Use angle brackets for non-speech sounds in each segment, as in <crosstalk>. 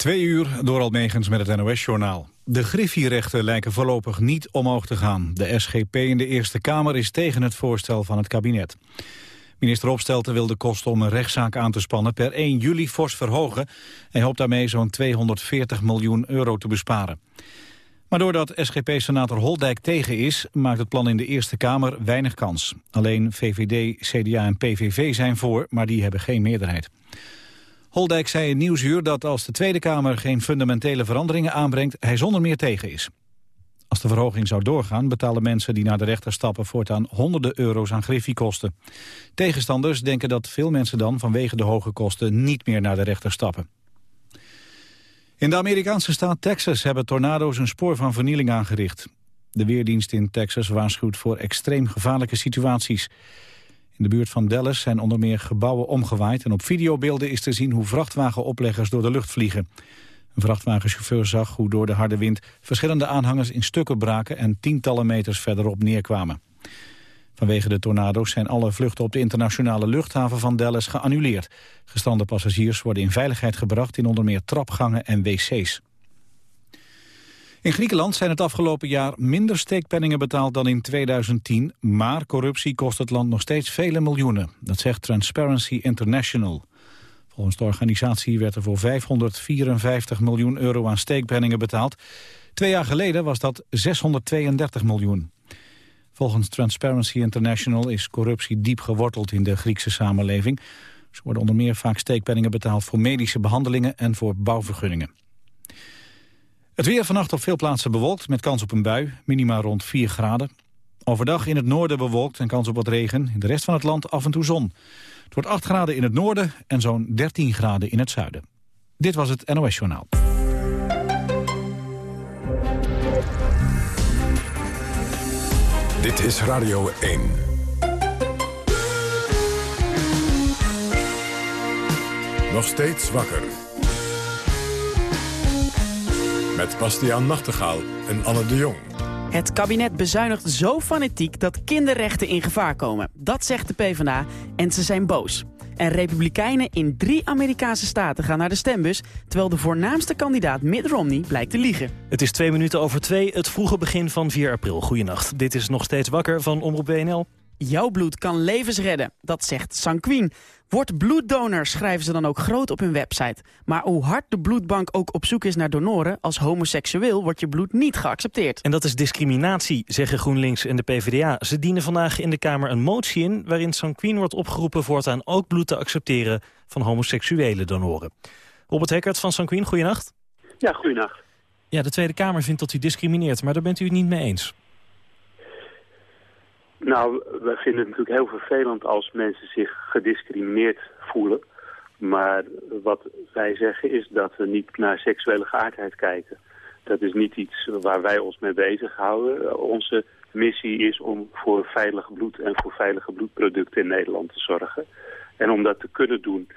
Twee uur door Almegens met het NOS-journaal. De griffierechten lijken voorlopig niet omhoog te gaan. De SGP in de Eerste Kamer is tegen het voorstel van het kabinet. Minister Opstelten wil de kosten om een rechtszaak aan te spannen... per 1 juli fors verhogen. Hij hoopt daarmee zo'n 240 miljoen euro te besparen. Maar doordat SGP-senator Holdijk tegen is... maakt het plan in de Eerste Kamer weinig kans. Alleen VVD, CDA en PVV zijn voor, maar die hebben geen meerderheid. Holdijk zei in Nieuwsuur dat als de Tweede Kamer geen fundamentele veranderingen aanbrengt, hij zonder meer tegen is. Als de verhoging zou doorgaan, betalen mensen die naar de rechter stappen voortaan honderden euro's aan griffiekosten. Tegenstanders denken dat veel mensen dan vanwege de hoge kosten niet meer naar de rechter stappen. In de Amerikaanse staat Texas hebben tornado's een spoor van vernieling aangericht. De Weerdienst in Texas waarschuwt voor extreem gevaarlijke situaties. In de buurt van Dallas zijn onder meer gebouwen omgewaaid... en op videobeelden is te zien hoe vrachtwagenopleggers door de lucht vliegen. Een vrachtwagenchauffeur zag hoe door de harde wind... verschillende aanhangers in stukken braken en tientallen meters verderop neerkwamen. Vanwege de tornado's zijn alle vluchten op de internationale luchthaven van Dallas geannuleerd. Gestrande passagiers worden in veiligheid gebracht in onder meer trapgangen en wc's. In Griekenland zijn het afgelopen jaar minder steekpenningen betaald dan in 2010, maar corruptie kost het land nog steeds vele miljoenen. Dat zegt Transparency International. Volgens de organisatie werd er voor 554 miljoen euro aan steekpenningen betaald. Twee jaar geleden was dat 632 miljoen. Volgens Transparency International is corruptie diep geworteld in de Griekse samenleving. Ze worden onder meer vaak steekpenningen betaald voor medische behandelingen en voor bouwvergunningen. Het weer vannacht op veel plaatsen bewolkt met kans op een bui, minima rond 4 graden. Overdag in het noorden bewolkt en kans op wat regen. In de rest van het land af en toe zon. Het wordt 8 graden in het noorden en zo'n 13 graden in het zuiden. Dit was het NOS Journaal. Dit is Radio 1. Nog steeds wakker. Met Bastiaan Nachtegaal en Anne de Jong. Het kabinet bezuinigt zo fanatiek dat kinderrechten in gevaar komen. Dat zegt de PvdA en ze zijn boos. En republikeinen in drie Amerikaanse staten gaan naar de stembus... terwijl de voornaamste kandidaat Mitt Romney blijkt te liegen. Het is twee minuten over twee, het vroege begin van 4 april. Goedenacht, dit is nog steeds wakker van Omroep WNL. Jouw bloed kan levens redden, dat zegt Sanquin. Word bloeddonor, schrijven ze dan ook groot op hun website. Maar hoe hard de bloedbank ook op zoek is naar donoren... als homoseksueel wordt je bloed niet geaccepteerd. En dat is discriminatie, zeggen GroenLinks en de PvdA. Ze dienen vandaag in de Kamer een motie in... waarin Sanquin wordt opgeroepen voortaan ook bloed te accepteren... van homoseksuele donoren. Robert Heckert van Sanquin, goeienacht. Ja, goeienacht. Ja, de Tweede Kamer vindt dat u discrimineert, maar daar bent u het niet mee eens. Nou, we vinden het natuurlijk heel vervelend als mensen zich gediscrimineerd voelen. Maar wat wij zeggen is dat we niet naar seksuele geaardheid kijken. Dat is niet iets waar wij ons mee bezighouden. Onze missie is om voor veilig bloed en voor veilige bloedproducten in Nederland te zorgen. En om dat te kunnen doen,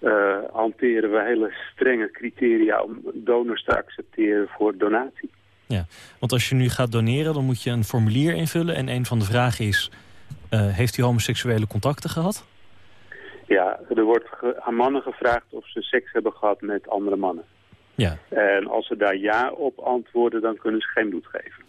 uh, hanteren we hele strenge criteria om donors te accepteren voor donatie. Ja, want als je nu gaat doneren, dan moet je een formulier invullen. En een van de vragen is, uh, heeft u homoseksuele contacten gehad? Ja, er wordt aan mannen gevraagd of ze seks hebben gehad met andere mannen. Ja. En als ze daar ja op antwoorden, dan kunnen ze geen bloed geven.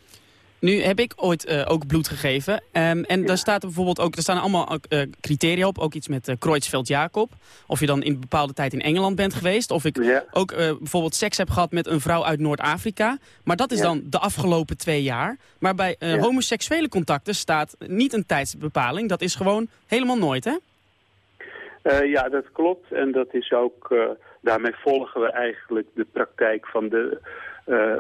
Nu heb ik ooit uh, ook bloed gegeven. Um, en ja. daar staat er bijvoorbeeld ook, er staan allemaal uh, criteria op. Ook iets met uh, Kreutzfeldt-Jacob. Of je dan in een bepaalde tijd in Engeland bent geweest. Of ik ja. ook bijvoorbeeld seks heb gehad met een vrouw uit Noord-Afrika. Maar dat is ja. dan de afgelopen twee jaar. Maar bij homoseksuele contacten staat niet een tijdsbepaling. Dat is gewoon helemaal nooit, hè? ja, dat klopt. En dat is ook, daarmee volgen we eigenlijk de praktijk van de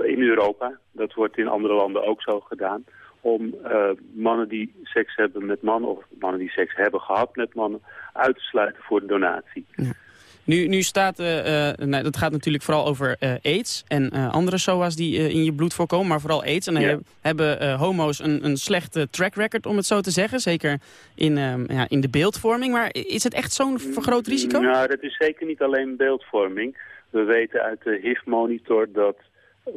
in Europa. Dat wordt in andere landen ook zo gedaan. Om uh, mannen die seks hebben met mannen of mannen die seks hebben gehad met mannen uit te sluiten voor de donatie. Ja. Nu, nu staat, uh, nou, dat gaat natuurlijk vooral over aids en andere SOA's die in je bloed voorkomen, maar vooral aids. En dan ja. hebben homo's een, een slechte track record, om het zo te zeggen. Zeker in, ja, in de beeldvorming. Maar is het echt zo'n vergroot risico? Nou, dat is zeker niet alleen beeldvorming. We weten uit de HIV-monitor dat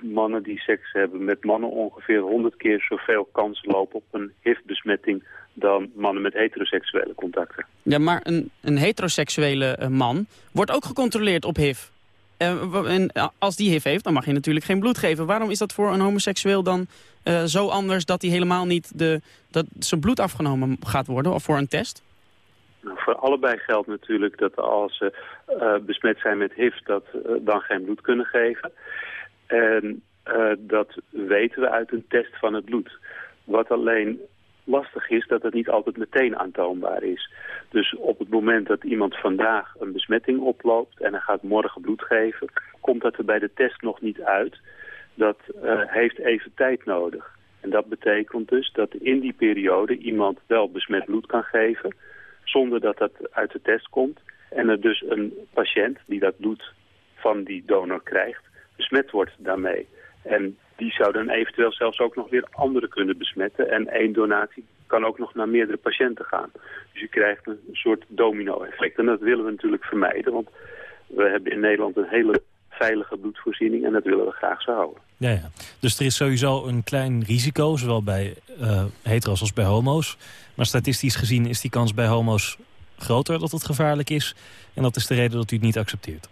mannen die seks hebben met mannen ongeveer 100 keer zoveel kans lopen op een HIV-besmetting dan mannen met heteroseksuele contacten. Ja, maar een, een heteroseksuele man wordt ook gecontroleerd op HIV. en als die HIV heeft, dan mag je natuurlijk geen bloed geven. Waarom is dat voor een homoseksueel dan zo anders... dat hij helemaal niet de, dat zijn bloed afgenomen gaat worden of voor een test? Nou, voor allebei geldt natuurlijk dat als ze besmet zijn met HIV... dat dan geen bloed kunnen geven. En dat weten we uit een test van het bloed. Wat alleen lastig is dat het niet altijd meteen aantoonbaar is. Dus op het moment dat iemand vandaag een besmetting oploopt en hij gaat morgen bloed geven, komt dat er bij de test nog niet uit. Dat uh, heeft even tijd nodig. En dat betekent dus dat in die periode iemand wel besmet bloed kan geven, zonder dat dat uit de test komt. En er dus een patiënt die dat bloed van die donor krijgt, besmet wordt daarmee. En die zou dan eventueel zelfs ook nog weer anderen kunnen besmetten. En één donatie kan ook nog naar meerdere patiënten gaan. Dus je krijgt een soort domino-effect. En dat willen we natuurlijk vermijden, want we hebben in Nederland een hele veilige bloedvoorziening en dat willen we graag zo houden. Ja, ja. Dus er is sowieso een klein risico, zowel bij uh, hetero's als bij homo's. Maar statistisch gezien is die kans bij homo's groter dat het gevaarlijk is. En dat is de reden dat u het niet accepteert.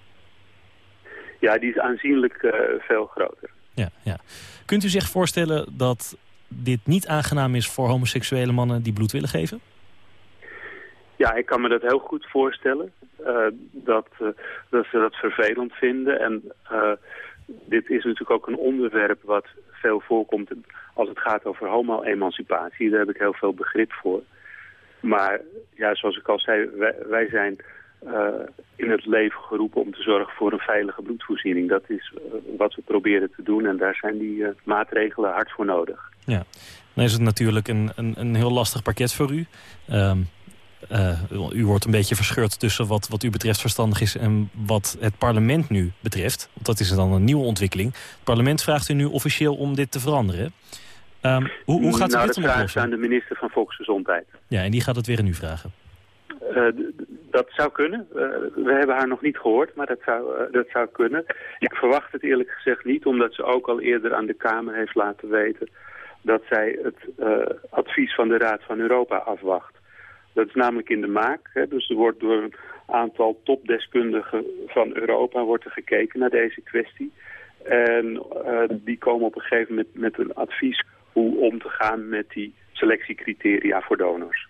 Ja, die is aanzienlijk uh, veel groter ja, ja. Kunt u zich voorstellen dat dit niet aangenaam is voor homoseksuele mannen die bloed willen geven? Ja, ik kan me dat heel goed voorstellen. Uh, dat, uh, dat ze dat vervelend vinden. En uh, dit is natuurlijk ook een onderwerp wat veel voorkomt als het gaat over homo-emancipatie. Daar heb ik heel veel begrip voor. Maar ja, zoals ik al zei, wij, wij zijn in het leven geroepen om te zorgen voor een veilige bloedvoorziening. Dat is uh, wat we proberen te doen en daar zijn die uh, maatregelen hard voor nodig. Ja, dan is het natuurlijk een, een, een heel lastig pakket voor u. Um, u wordt een beetje verscheurd tussen wat, wat u betreft verstandig is... en wat het parlement nu betreft. Want dat is dan een nieuwe ontwikkeling. Het parlement vraagt u nu officieel om dit te veranderen. Um, hoe, hoe gaat nou, u dit dat vraagt aan de minister van Volksgezondheid. Ja, en die gaat het weer aan u vragen. Uh, dat zou kunnen. Uh, we hebben haar nog niet gehoord, maar dat zou, uh, dat zou kunnen. Ik verwacht het eerlijk gezegd niet, omdat ze ook al eerder aan de Kamer heeft laten weten dat zij het advies van de Raad van Europa afwacht. Dat is namelijk in de maak. Hè, dus er wordt door een aantal topdeskundigen van Europa wordt er gekeken naar deze kwestie. En die komen op een gegeven moment met een advies hoe om te gaan met die selectiecriteria voor donors.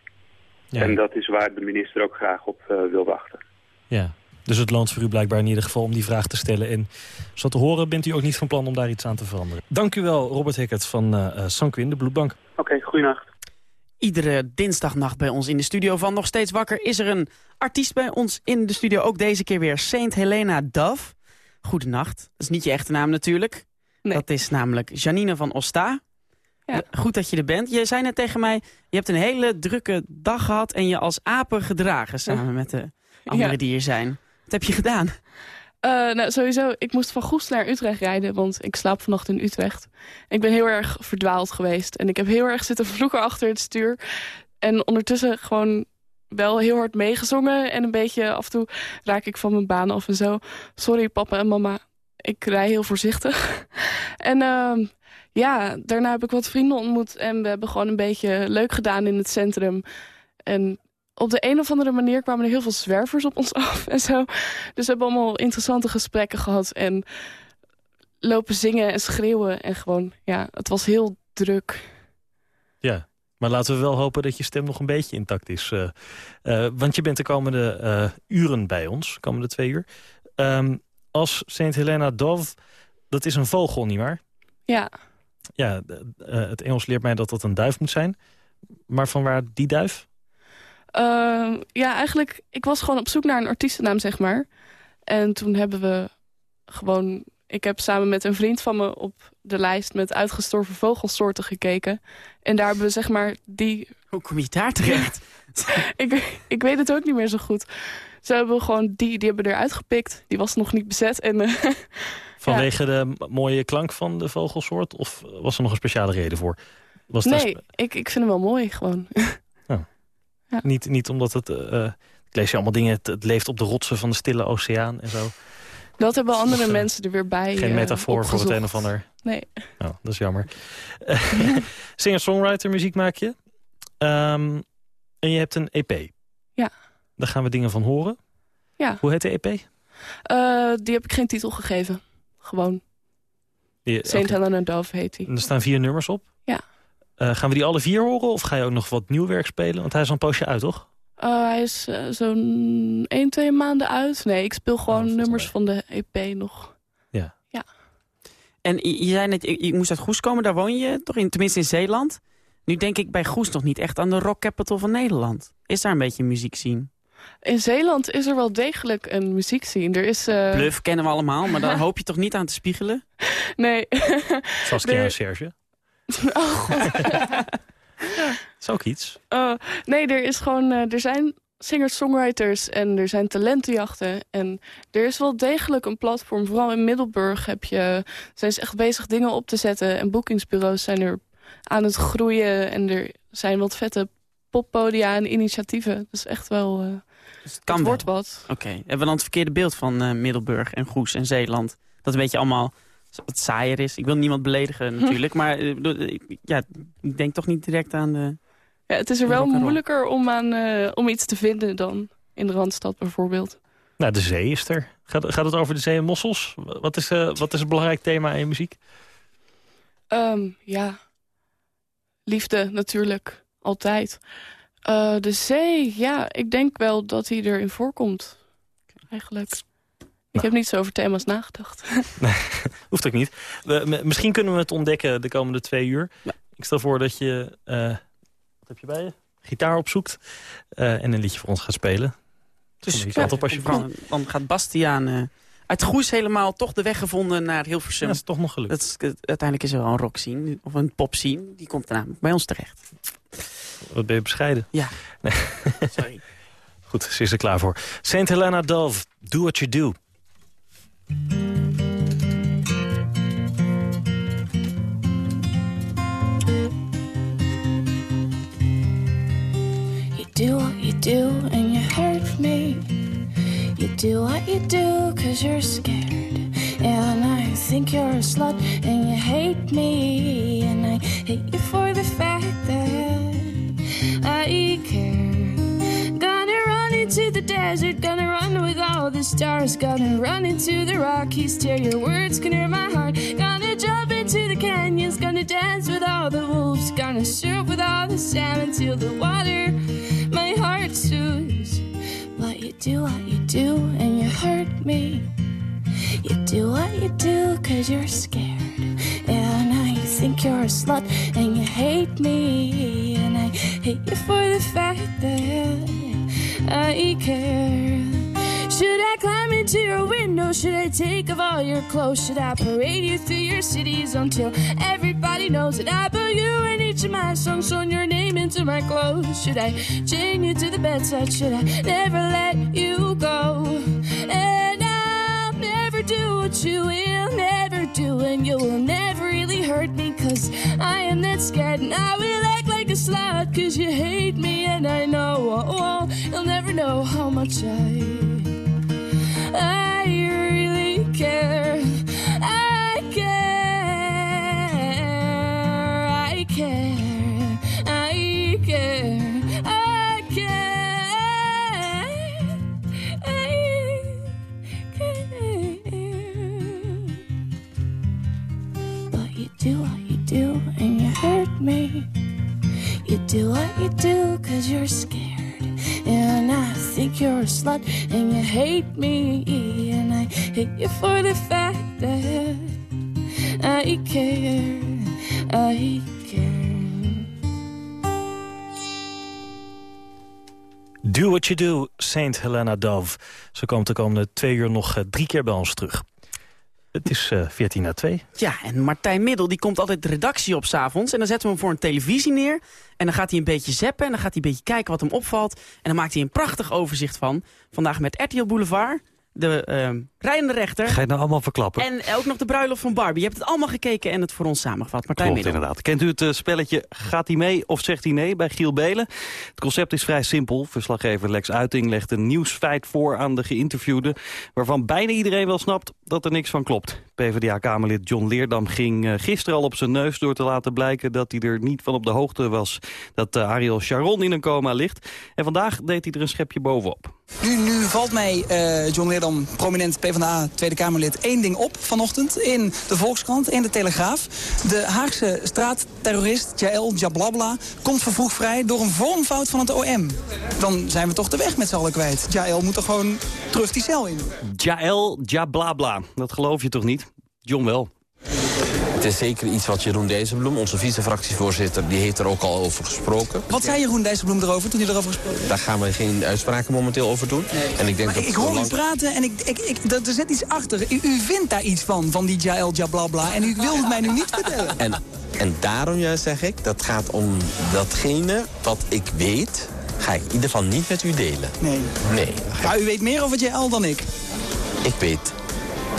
Ja. En dat is waar de minister ook graag op uh, wil wachten. Ja, dus het loont voor u blijkbaar in ieder geval om die vraag te stellen. En zo te horen bent u ook niet van plan om daar iets aan te veranderen. Dank u wel, Robert Heckert van uh, Sanquin, de Bloedbank. Oké, okay, goeienacht. Iedere dinsdagnacht bij ons in de studio van Nog Steeds Wakker... is er een artiest bij ons in de studio. Ook deze keer weer Saint Helena Dove. Goedenacht. Dat is niet je echte naam natuurlijk. Nee. Dat is namelijk Janine van Osta. Ja. Goed dat je er bent. Je zei net tegen mij, je hebt een hele drukke dag gehad... en je als apen gedragen samen met de <laughs> anderen ja. die hier zijn. Wat heb je gedaan? Uh, nou, sowieso, ik moest van Goes naar Utrecht rijden, want ik slaap vannacht in Utrecht. Ik ben heel erg verdwaald geweest en ik heb heel erg zitten vroeger achter het stuur. En ondertussen gewoon wel heel hard meegezongen en een beetje af en toe raak ik van mijn baan af en zo. Sorry papa en mama, ik rij heel voorzichtig. <laughs> en uh, ja, daarna heb ik wat vrienden ontmoet en we hebben gewoon een beetje leuk gedaan in het centrum. En op de een of andere manier kwamen er heel veel zwervers op ons <laughs> af en zo. Dus we hebben allemaal interessante gesprekken gehad en lopen zingen en schreeuwen. En gewoon, ja, het was heel druk. Ja, maar laten we wel hopen dat je stem nog een beetje intact is. Uh, uh, want je bent de komende uh, uren bij ons, komende twee uur. Um, als Saint Helena Dove, dat is een vogel, nietwaar? Ja. Ja, het Engels leert mij dat dat een duif moet zijn. Maar van waar die duif? Uh, ja, eigenlijk, ik was gewoon op zoek naar een artiestennaam, zeg maar. En toen hebben we gewoon... Ik heb samen met een vriend van me op de lijst met uitgestorven vogelsoorten gekeken. En daar hebben we zeg maar die... Hoe kom je daar terecht? <laughs> ik, ik weet het ook niet meer zo goed. Ze hebben gewoon die, die hebben eruit gepikt. Die was nog niet bezet. En, uh, <laughs> Vanwege ja. de mooie klank van de vogelsoort? Of was er nog een speciale reden voor? Was nee, ik, ik vind hem wel mooi gewoon. <laughs> Oh. Ja. Niet, niet omdat het... Uh, ik lees je allemaal dingen, het, het, leeft op de rotsen van de stille oceaan en zo. Dat hebben andere mensen er weer bij Geen metafoor uh, voor het een of ander. Nee. Oh, dat is jammer. <laughs> Singer-songwriter muziek maak je. Um, en je hebt een EP. Ja. Daar gaan we dingen van horen. Ja. Hoe heet de EP? Uh, die heb ik geen titel gegeven. Gewoon. Saint Helena Dove heet hij. En er staan vier nummers op? Ja. Uh, gaan we die alle vier horen of ga je ook nog wat nieuw werk spelen? Want hij is al een poosje uit, toch? Uh, hij is zo'n 1, 2 maanden uit. Nee, ik speel gewoon oh, nummers van de EP nog. Ja. ja. En je zei net, je moest uit Goes komen, daar woon je toch? In, tenminste in Zeeland. Nu denk ik bij Goes nog niet echt aan de rock capital van Nederland. Is daar een beetje muziek zien? In Zeeland is er wel degelijk een muziekscene. Er is, uh... Bluff kennen we allemaal, maar daar <laughs> hoop je toch niet aan te spiegelen? Nee. <laughs> Saskia er... Serge. <laughs> Oh, god. is ook iets. Uh, nee, er, is gewoon, uh, er zijn singer-songwriters en er zijn talentenjachten. En er is wel degelijk een platform. Vooral in Middelburg heb je, zijn ze echt bezig dingen op te zetten. En boekingsbureaus zijn er aan het groeien. En er zijn wat vette poppodia en initiatieven. Dat is echt wel... Uh, dus het kan het wordt wat. Oké, hebben we dan het verkeerde beeld van uh, Middelburg en Goes en Zeeland? Dat een beetje allemaal wat saaier is. Ik wil niemand beledigen <laughs> natuurlijk, maar uh, ja, ik denk toch niet direct aan de... Ja, het is er wel moeilijker om, aan, uh, om iets te vinden dan in de Randstad bijvoorbeeld. Nou, de zee is er. Gaat, gaat het over de zee en mossels? Wat is, uh, wat is een belangrijk thema in je muziek? Um, ja, liefde natuurlijk, altijd. Uh, de zee, ja, ik denk wel dat hij erin voorkomt. Eigenlijk. Ik nou. heb niet zo over thema's nagedacht. <laughs> Nee, <laughs> hoeft ook niet. We, misschien kunnen we het ontdekken de komende twee uur. Ja. Ik stel voor dat je... Uh, wat heb je bij je? Gitaar opzoekt. Uh, en een liedje voor ons gaat spelen. Dus ja, op als je dan, dan gaat Bastiaan uh, uit Goes helemaal toch de weg gevonden naar Hilversum. Dat is toch nog gelukt. Dat is, uiteindelijk is er wel een rock scene, of een pop scene. Die komt namelijk bij ons terecht. Wat ben je bescheiden? Ja. Nee. <laughs> Sorry. Goed, ze is er klaar voor. St. Helena Dove, Do What You Do. You do what you do and you hurt me. You do what you do cause you're scared. And I think you're a slut and you hate me. And I hate you for the fact that I care. Gonna run into the desert, gonna run with all the stars. Gonna run into the Rockies, tear your words can hurt my heart. Gonna jump into the canyons, gonna dance with all the wolves. Gonna surf with all the salmon till the water my heart soothes. But you do what you do and you hurt me. You do what you do cause you're scared. Think you're a slut and you hate me. And I hate you for the fact that I care. Should I climb into your window? Should I take off all your clothes? Should I parade you through your cities until everybody knows that I put you in each of my songs, on your name into my clothes? Should I chain you to the bedside? Should I never let you go? Scared, and I will act like a slut, cause you hate me, and I know oh, you'll never know how much I. I really care. Me. You do what you do cause you're scared. And I think you're a slut and you hate me. And I hate you for the fact that I care. I care. Do What You Do, Saint Helena Dove. Ze komt de komende twee uur nog uh, drie keer bij ons terug. Het is uh, 14 na 2. Ja, en Martijn Middel die komt altijd de redactie op s'avonds. En dan zetten we hem voor een televisie neer. En dan gaat hij een beetje zappen. En dan gaat hij een beetje kijken wat hem opvalt. En dan maakt hij een prachtig overzicht van. Vandaag met RTL Boulevard de uh, rijdende rechter. Ga je nou allemaal verklappen? En ook nog de bruiloft van Barbie. Je hebt het allemaal gekeken en het voor ons samengevat. Martijn Klopt, inderdaad. Kent u het uh, spelletje Gaat hij mee of zegt hij nee bij Giel Belen? Het concept is vrij simpel. Verslaggever Lex Uiting legt een nieuwsfeit voor aan de geïnterviewde... waarvan bijna iedereen wel snapt dat er niks van klopt. PvdA-kamerlid John Leerdam ging uh, gisteren al op zijn neus... door te laten blijken dat hij er niet van op de hoogte was... dat uh, Ariel Sharon in een coma ligt. En vandaag deed hij er een schepje bovenop. Nu, valt mij, uh, John Leerdam, prominent PvdA Tweede Kamerlid... één ding op vanochtend in de Volkskrant, in de Telegraaf. De Haagse straatterrorist Jael Jablabla komt vervroegd vrij... door een vormfout van het OM. Dan zijn we toch de weg met z'n allen kwijt. Jael moet er gewoon terug die cel in. Jael Jablabla, dat geloof je toch niet? John wel. Het is zeker iets wat Jeroen Dijsselbloem, onze vice-fractievoorzitter, die heeft er ook al over gesproken. Wat zei Jeroen Dijsselbloem erover toen hij erover gesproken Daar gaan we geen uitspraken momenteel over doen. En ik denk maar dat ik hoor u praten en ik, ik, ik, er zit iets achter. U, u, vindt daar iets van, van die Jael Jablabla. En u wilt het mij nu niet vertellen. En, en daarom juist zeg ik, dat gaat om datgene wat ik weet... ga ik in ieder geval niet met u delen. Nee. Nee. Maar u weet meer over Jael dan ik? Ik weet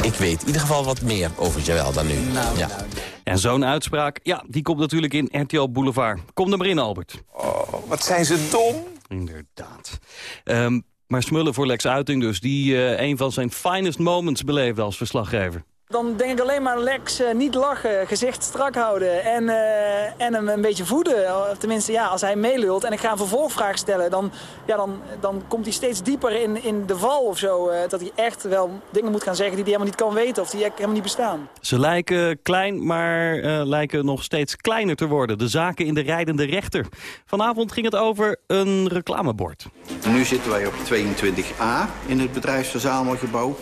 ik weet in ieder geval wat meer over Joël dan nu. Nou, ja. nou. En zo'n uitspraak, ja, die komt natuurlijk in RTL Boulevard. Kom er maar in, Albert. Oh, wat zijn ze dom. Inderdaad. Um, maar smullen voor Lex Uiting dus, die uh, een van zijn finest moments beleefde als verslaggever. Dan denk ik alleen maar Lex, uh, niet lachen, gezicht strak houden en, uh, en hem een beetje voeden. Of tenminste, ja, als hij meelult en ik ga een vervolgvraag stellen... dan, ja, dan, dan komt hij steeds dieper in, in de val of zo. Uh, dat hij echt wel dingen moet gaan zeggen die hij helemaal niet kan weten... of die helemaal niet bestaan. Ze lijken klein, maar lijken nog steeds kleiner te worden. De zaken in de rijdende rechter. Vanavond ging het over een reclamebord. Nu zitten wij op 22a in het bedrijfsverzamelgebouw.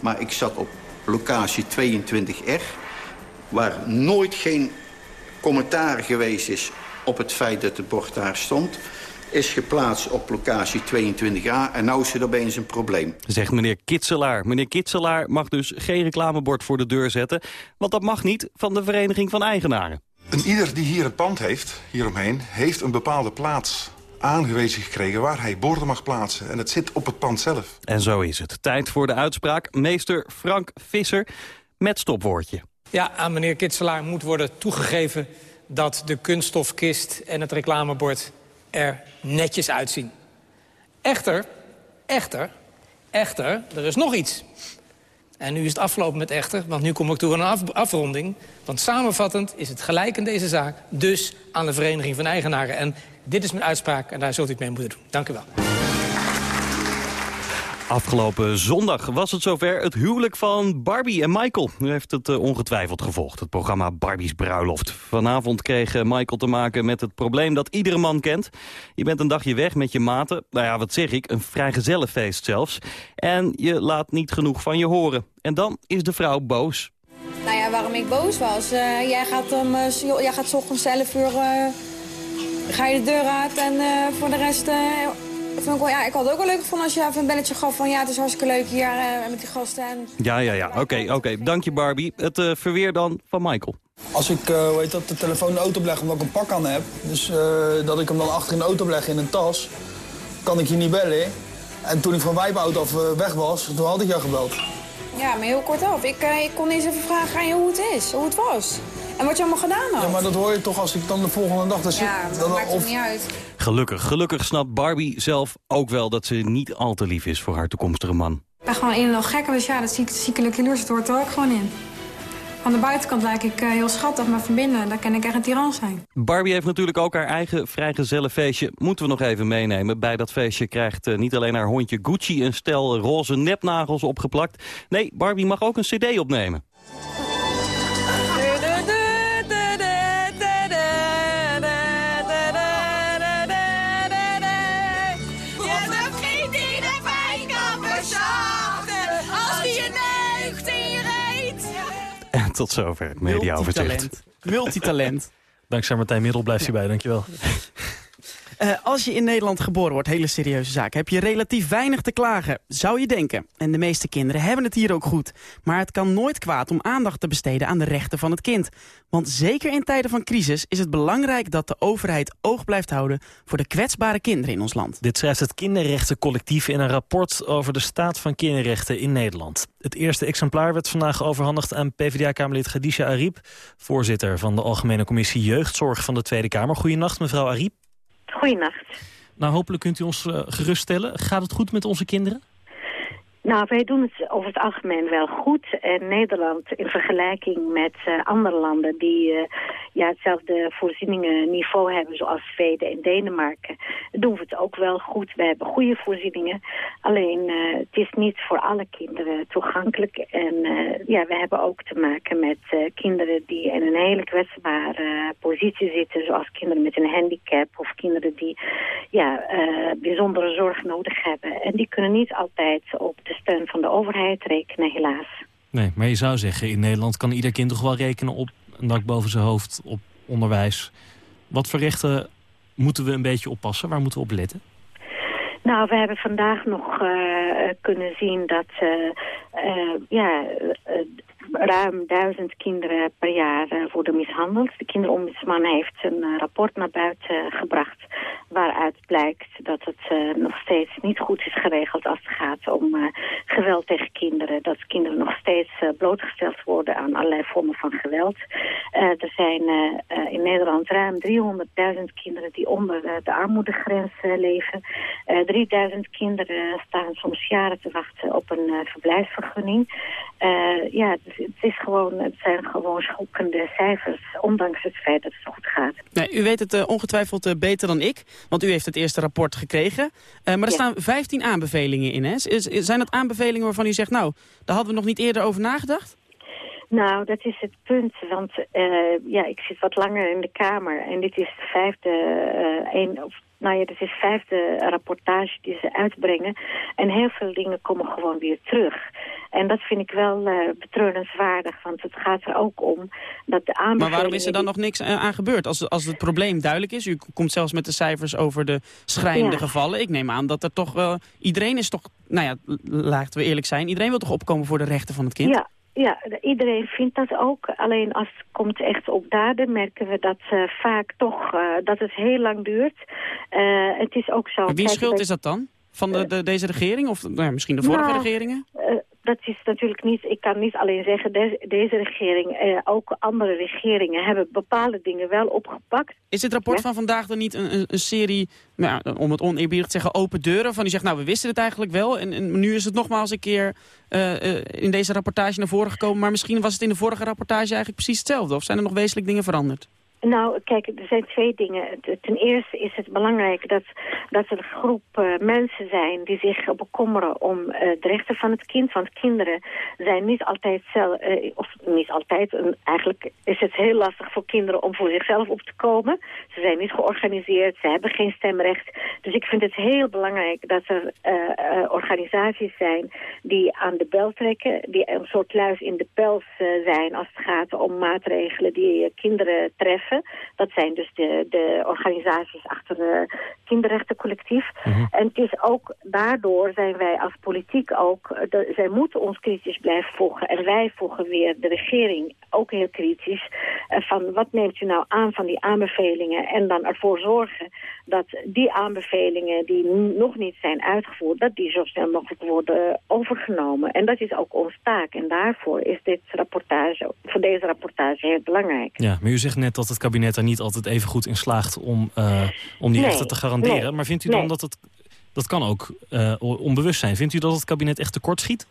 Maar ik zat op locatie 22R... waar nooit geen commentaar geweest is op het feit dat het bord daar stond... is geplaatst op locatie 22A en nou is er opeens een probleem. Zegt meneer Kitselaar. Meneer Kitselaar mag dus geen reclamebord voor de deur zetten... want dat mag niet van de Vereniging van Eigenaren. En ieder die hier het pand heeft, hieromheen, heeft een bepaalde plaats aangewezen gekregen waar hij borden mag plaatsen. En het zit op het pand zelf. En zo is het. Tijd voor de uitspraak. Meester Frank Visser met stopwoordje. Ja, aan meneer Kitselaar moet worden toegegeven... dat de kunststofkist en het reclamebord er netjes uitzien. Echter, echter, echter, er is nog iets. En nu is het afgelopen met echter, want nu kom ik toe aan een af afronding. Want samenvattend is het gelijk in deze zaak, dus aan de Vereniging van Eigenaren. En dit is mijn uitspraak en daar zult u het mee moeten doen. Dank u wel. Afgelopen zondag was het zover het huwelijk van Barbie en Michael. U heeft het uh, ongetwijfeld gevolgd, het programma Barbie's Bruiloft. Vanavond kreeg uh, Michael te maken met het probleem dat iedere man kent. Je bent een dagje weg met je maten, nou ja, wat zeg ik, een vrijgezellenfeest zelfs. En je laat niet genoeg van je horen. En dan is de vrouw boos. Nou ja, waarom ik boos was? Uh, jij gaat om, jij gaat 's ochtends zelf uur ga je de deur uit en uh, voor de rest... Uh, vind ik, wel, ja, ik had het ook wel leuk gevonden als je even een belletje gaf van... ja, het is hartstikke leuk hier uh, met die gasten. En... Ja, ja, ja. Oké, okay, oké. Okay. Dank je, Barbie. Het verweer dan van Michael. Als ik weet dat, de telefoon in de auto leg omdat ik een pak aan heb... dus dat ik hem dan achter in de auto leg in een tas... kan ik je niet bellen. En toen ik van Wijpauto af weg was, toen had ik jou gebeld. Ja, maar heel kort af. Ik, ik kon eens even vragen aan je hoe het is, hoe het was. En wat je allemaal gedaan had. Ja, maar dat hoor je toch als ik dan de volgende dag daar zit. Ja, dat maakt of... niet uit. Gelukkig, gelukkig snapt Barbie zelf ook wel dat ze niet al te lief is voor haar toekomstige man. Ik ben gewoon een en al gek, dus ja, dat ziekelijke jaloers, hoort er ook gewoon in. Aan de buitenkant lijk ik uh, heel schattig, maar van binnen, daar kan ik echt een tiran zijn. Barbie heeft natuurlijk ook haar eigen vrijgezellenfeestje. Moeten we nog even meenemen. Bij dat feestje krijgt uh, niet alleen haar hondje Gucci een stel roze nepnagels opgeplakt. Nee, Barbie mag ook een cd opnemen. Tot zover het mediaoverzicht. Multitalent. <laughs> Dankzij Martijn Middel blijft hij bij, dankjewel. <laughs> Uh, als je in Nederland geboren wordt, hele serieuze zaak, heb je relatief weinig te klagen, zou je denken. En de meeste kinderen hebben het hier ook goed. Maar het kan nooit kwaad om aandacht te besteden aan de rechten van het kind. Want zeker in tijden van crisis is het belangrijk dat de overheid oog blijft houden voor de kwetsbare kinderen in ons land. Dit schrijft het Kinderrechtencollectief in een rapport over de staat van kinderrechten in Nederland. Het eerste exemplaar werd vandaag overhandigd aan PvdA-kamerlid Khadija Ariep, voorzitter van de Algemene Commissie Jeugdzorg van de Tweede Kamer. Goedenacht, mevrouw Ariep. Goedenacht. Nou, hopelijk kunt u ons uh, geruststellen. Gaat het goed met onze kinderen? Nou, wij doen het over het algemeen wel goed. En Nederland in vergelijking met uh, andere landen die uh, ja, hetzelfde voorzieningenniveau hebben zoals Zweden en Denemarken, doen we het ook wel goed. We hebben goede voorzieningen. Alleen het is niet voor alle kinderen toegankelijk. En ja, we hebben ook te maken met kinderen die in een hele kwetsbare positie zitten, zoals kinderen met een handicap of kinderen die ja, bijzondere zorg nodig hebben. En die kunnen niet altijd op de steun van de overheid rekenen, helaas. Nee, maar je zou zeggen, in Nederland kan ieder kind toch wel rekenen op een dak boven zijn hoofd, op onderwijs. Wat voor rechten moeten we een beetje oppassen? Waar moeten we op letten? Nou, we hebben vandaag nog uh, kunnen zien dat uh, uh, ja, ruim duizend kinderen per jaar worden mishandeld. De kinderombudsman heeft een rapport naar buiten gebracht waaruit blijkt dat het nog steeds niet goed is geregeld als het gaat om geweld tegen kinderen. Dat kinderen nog steeds blootgesteld worden aan allerlei vormen van geweld. er zijn in Nederland ruim 300.000 kinderen die onder de armoedegrens leven. 3000 kinderen staan soms jaren te wachten op een verblijfsvergunning. Ja, het, is gewoon, het zijn gewoon schokkende cijfers, ondanks het feit dat het goed gaat. Nee, u weet het ongetwijfeld beter dan ik, want u heeft het eerste rapport gekregen. maar er ja. staan 15 aanbevelingen in, hè? Is, zijn dat aanbevelingen waarvan u zegt, nou, daar hadden we nog niet eerder over nagedacht? Nou, dat is het punt, want ja, ik zit wat langer in de Kamer en dit is de vijfde, een, of nou ja, dit is vijfde rapportage die ze uitbrengen. En heel veel dingen komen gewoon weer terug. En dat vind ik wel uh, betreurenswaardig, want het gaat er ook om dat de aanbevelingen... Maar waarom is er dan nog niks eh, aan gebeurd? Als, als het probleem duidelijk is, u komt zelfs met de cijfers over de schrijnende ja. gevallen. Ik neem aan dat er toch... Uh, iedereen is toch, nou ja, laten we eerlijk zijn, iedereen wil toch opkomen voor de rechten van het kind? Ja, ja, iedereen vindt dat ook. Alleen als het komt echt op daden merken we dat uh, vaak toch uh, dat het heel lang duurt. Uh, het is ook zo... Wie schuld is dat dan? Van de, de, deze regering of nou, misschien de vorige nou, regeringen? Dat is natuurlijk niet, ik kan niet alleen zeggen, de, deze regering, eh, ook andere regeringen hebben bepaalde dingen wel opgepakt. Is het rapport ja? van vandaag dan niet een, een serie, nou, om het oneerbiedig te zeggen, open deuren? Van die zegt, nou we wisten het eigenlijk wel en, en nu is het nogmaals een keer uh, uh, in deze rapportage naar voren gekomen. Maar misschien was het in de vorige rapportage eigenlijk precies hetzelfde. Of zijn er nog wezenlijk dingen veranderd? Nou, kijk, er zijn twee dingen. Ten eerste is het belangrijk dat, dat er een groep uh, mensen zijn die zich bekommeren om uh, de rechten van het kind. Want kinderen zijn niet altijd zelf, uh, of niet altijd, eigenlijk is het heel lastig voor kinderen om voor zichzelf op te komen. Ze zijn niet georganiseerd, ze hebben geen stemrecht. Dus ik vind het heel belangrijk dat er organisaties zijn die aan de bel trekken, die een soort luis in de pels zijn als het gaat om maatregelen die kinderen treffen. Dat zijn dus de, de organisaties achter het kinderrechtencollectief. Mm -hmm. En het is ook, daardoor zijn wij als politiek ook, de, zij moeten ons kritisch blijven volgen. En wij volgen weer de regering ook heel kritisch. Uh, van wat neemt u nou aan van die aanbevelingen? En dan ervoor zorgen dat die aanbevelingen die nog niet zijn uitgevoerd, dat die zo snel mogelijk worden overgenomen. En dat is ook ons taak. En daarvoor is dit rapportage, voor deze rapportage heel belangrijk. Ja, maar u zegt net dat het kabinet er niet altijd even goed in slaagt om, uh, om die nee, rechten te garanderen. Nee, maar vindt u dan nee. dat het, dat kan ook uh, onbewust zijn, vindt u dat het kabinet echt tekort schiet?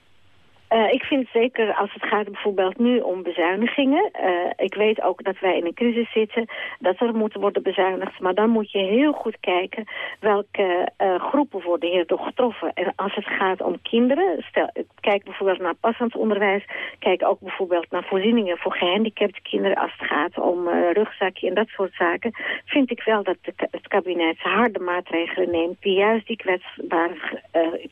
Uh, ik vind zeker als het gaat bijvoorbeeld nu om bezuinigingen. Uh, ik weet ook dat wij in een crisis zitten, dat er moeten worden bezuinigd. Maar dan moet je heel goed kijken welke uh, groepen worden hierdoor getroffen. En als het gaat om kinderen, stel, kijk bijvoorbeeld naar passend onderwijs. Kijk ook bijvoorbeeld naar voorzieningen voor gehandicapte kinderen. Als het gaat om rugzakje en dat soort zaken. Vind ik wel dat het kabinet harde maatregelen neemt die juist die kwetsbare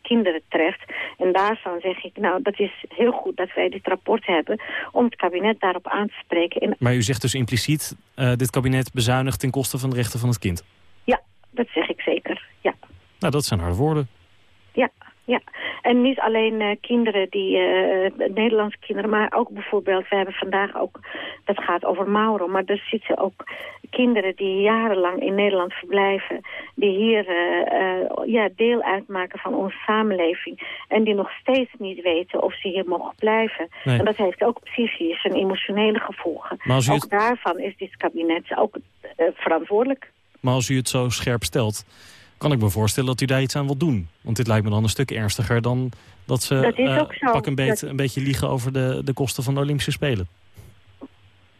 kinderen treft. En daarvan zeg ik, nou dat is is heel goed dat wij dit rapport hebben om het kabinet daarop aan te spreken. En... Maar u zegt dus impliciet, uh, dit kabinet bezuinigt ten koste van de rechten van het kind? Ja, dat zeg ik zeker, ja. Nou, dat zijn harde woorden. Ja, ja. En niet alleen uh, kinderen, die uh, Nederlandse kinderen, maar ook bijvoorbeeld, we hebben vandaag ook, dat gaat over Mauro, maar er zitten ook kinderen die jarenlang in Nederland verblijven, die hier uh, ja, deel uitmaken van onze samenleving en die nog steeds niet weten of ze hier mogen blijven. Nee. En dat heeft ook psychische en emotionele gevolgen. Het... Ook daarvan is dit kabinet ook verantwoordelijk. Maar als u het zo scherp stelt, kan ik me voorstellen dat u daar iets aan wilt doen. Want dit lijkt me dan een stuk ernstiger dan dat ze Dat is eh, ook zo. pak een, beet, Dat- een beetje liegen over de, de kosten van de Olympische Spelen.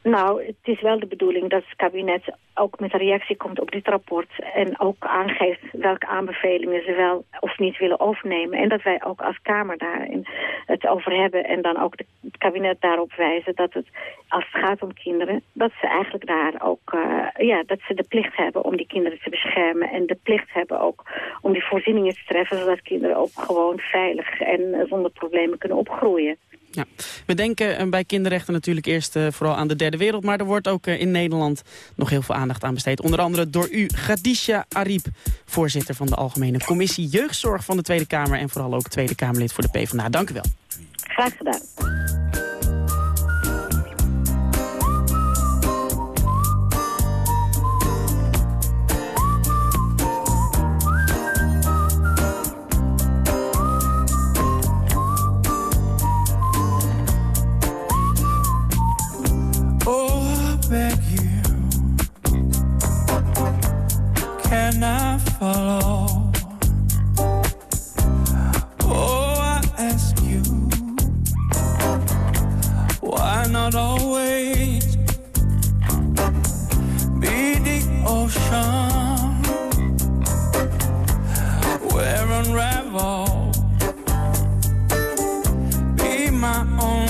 Nou, het is wel de bedoeling dat het kabinet ook met een reactie komt op dit rapport... en ook aangeeft welke aanbevelingen ze wel of niet willen overnemen. En dat wij ook als Kamer daarin het over hebben... en dan ook het kabinet daarop wijzen dat het, als het gaat om kinderen... dat ze eigenlijk daar ook, eh, ja, dat ze de plicht hebben om die kinderen te beschermen... en de plicht hebben ook om die voorzieningen te treffen... zodat kinderen ook gewoon veilig en zonder problemen kunnen opgroeien. Ja. We denken eh, bij kinderrechten natuurlijk eerst eh, vooral aan de derde wereld... maar er wordt ook eh, in Nederland nog heel veel aandacht aan besteed. Onder andere door u, Khadija Ariep, voorzitter van de Algemene Commissie Jeugdzorg van de Tweede Kamer... en vooral ook Tweede Kamerlid voor de PvdA. Dank u wel. Graag gedaan. Can I follow? Oh, I ask you, why not always be the ocean where unravel? Be my only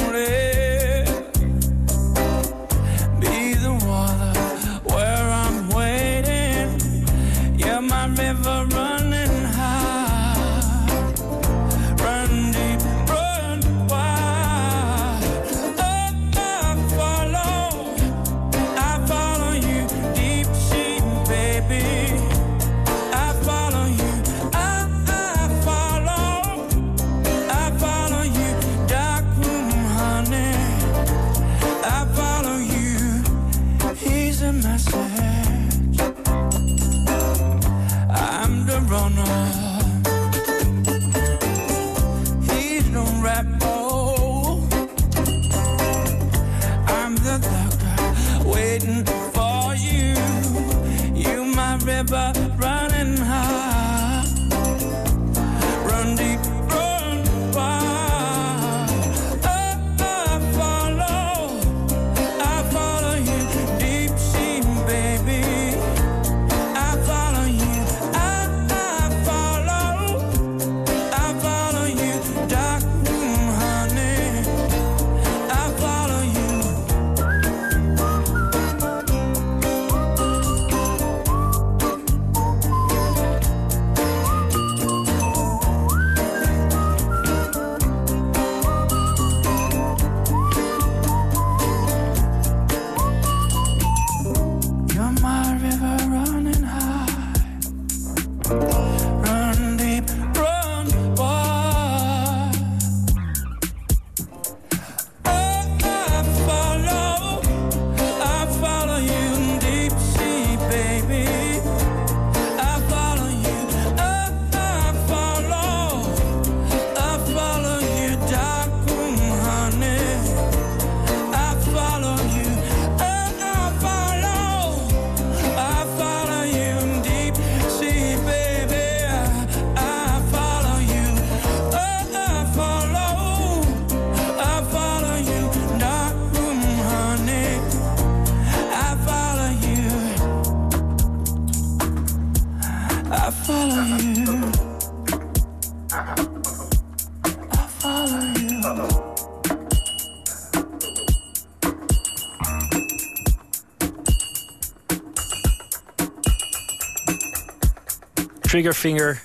Triggerfinger,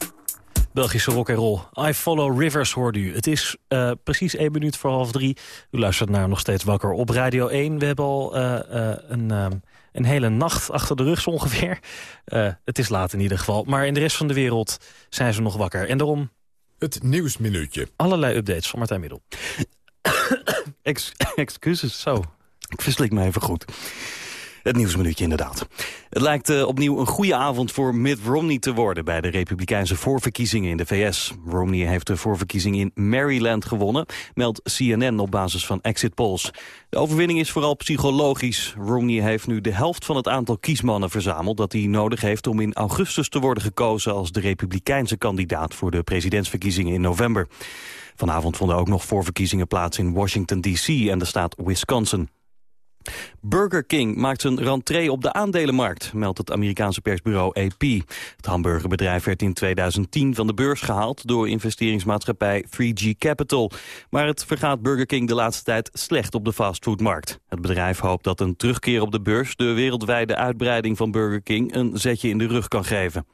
Belgische rock en roll. I Follow Rivers hoorde u. Het is eh, precies één minuut voor half drie. U luistert naar nog steeds wakker op Radio 1. We hebben al eh, eh, een, een hele nacht achter de rug zo ongeveer. Eh, het is laat in ieder geval. Maar in de rest van de wereld zijn ze nog wakker. En daarom... Het Nieuwsminuutje. Allerlei updates van Martijn Middel. <coughs> Ex <coughs> excuses, zo. Ik verslik me even goed. Het nieuwsminuutje inderdaad. Het lijkt uh, opnieuw een goede avond voor Mitt Romney te worden... bij de republikeinse voorverkiezingen in de VS. Romney heeft de voorverkiezing in Maryland gewonnen... meldt CNN op basis van exit polls. De overwinning is vooral psychologisch. Romney heeft nu de helft van het aantal kiesmannen verzameld... dat hij nodig heeft om in augustus te worden gekozen... als de republikeinse kandidaat voor de presidentsverkiezingen in november. Vanavond vonden ook nog voorverkiezingen plaats in Washington D.C. en de staat Wisconsin. Burger King maakt zijn rentree op de aandelenmarkt, meldt het Amerikaanse persbureau AP. Het hamburgerbedrijf werd in 2010 van de beurs gehaald door investeringsmaatschappij 3G Capital. Maar het vergaat Burger King de laatste tijd slecht op de fastfoodmarkt. Het bedrijf hoopt dat een terugkeer op de beurs de wereldwijde uitbreiding van Burger King een zetje in de rug kan geven.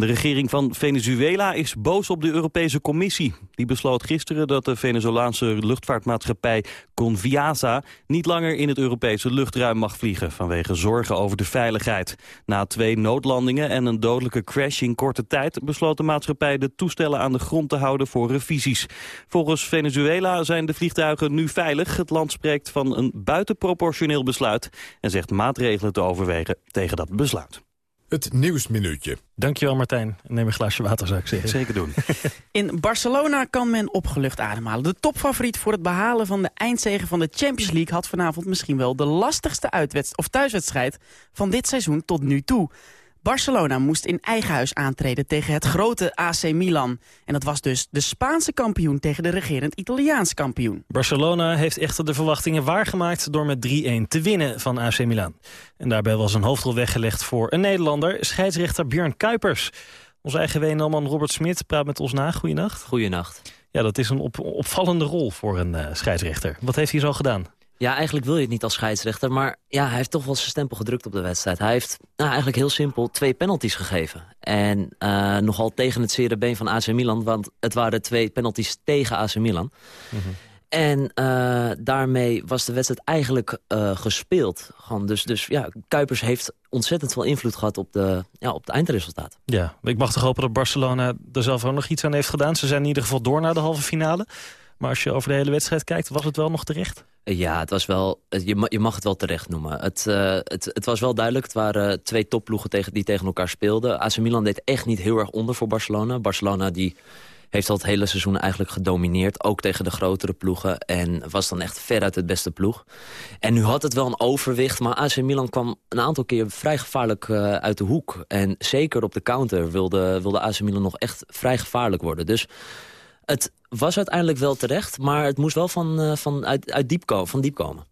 De regering van Venezuela is boos op de Europese Commissie. Die besloot gisteren dat de Venezolaanse luchtvaartmaatschappij Conviasa... niet langer in het Europese luchtruim mag vliegen... vanwege zorgen over de veiligheid. Na twee noodlandingen en een dodelijke crash in korte tijd... besloot de maatschappij de toestellen aan de grond te houden voor revisies. Volgens Venezuela zijn de vliegtuigen nu veilig. Het land spreekt van een buitenproportioneel besluit... en zegt maatregelen te overwegen tegen dat besluit. Het Nieuwsminuutje. Dankjewel Martijn. Neem een glaasje water zou ik zeggen. Zeker doen. <laughs> In Barcelona kan men opgelucht ademhalen. De topfavoriet voor het behalen van de eindzege van de Champions League... had vanavond misschien wel de lastigste uitwedst of thuiswedstrijd van dit seizoen tot nu toe. Barcelona moest in eigen huis aantreden tegen het grote AC Milan. En dat was dus de Spaanse kampioen tegen de regerend Italiaans kampioen. Barcelona heeft echter de verwachtingen waargemaakt door met 3-1 te winnen van AC Milan. En daarbij was een hoofdrol weggelegd voor een Nederlander, scheidsrechter Björn Kuipers. Onze eigen WNL-man Robert Smit praat met ons na. Goeienacht. Goeienacht. Ja, dat is een op opvallende rol voor een uh, scheidsrechter. Wat heeft hij zo gedaan? Ja, eigenlijk wil je het niet als scheidsrechter. Maar ja, hij heeft toch wel zijn stempel gedrukt op de wedstrijd. Hij heeft nou, eigenlijk heel simpel twee penalties gegeven. En uh, nogal tegen het zere been van AC Milan. Want het waren twee penalties tegen AC Milan. Mm -hmm. En uh, daarmee was de wedstrijd eigenlijk uh, gespeeld. Gewoon dus, dus ja, Kuipers heeft ontzettend veel invloed gehad op, de, ja, op het eindresultaat. Ja, ik mag toch hopen dat Barcelona er zelf ook nog iets aan heeft gedaan. Ze zijn in ieder geval door naar de halve finale. Maar als je over de hele wedstrijd kijkt, was het wel nog terecht? Ja, het was wel, je, je mag het wel terecht noemen. Het, uh, het, het was wel duidelijk, het waren twee topploegen tegen, die tegen elkaar speelden. AC Milan deed echt niet heel erg onder voor Barcelona. Barcelona die heeft al het hele seizoen eigenlijk gedomineerd. Ook tegen de grotere ploegen. En was dan echt veruit het beste ploeg. En nu had het wel een overwicht. Maar AC Milan kwam een aantal keer vrij gevaarlijk uit de hoek. En zeker op de counter wilde, wilde AC Milan nog echt vrij gevaarlijk worden. Dus het was uiteindelijk wel terecht. Maar het moest wel van, uh, van, uit, uit diep, ko van diep komen.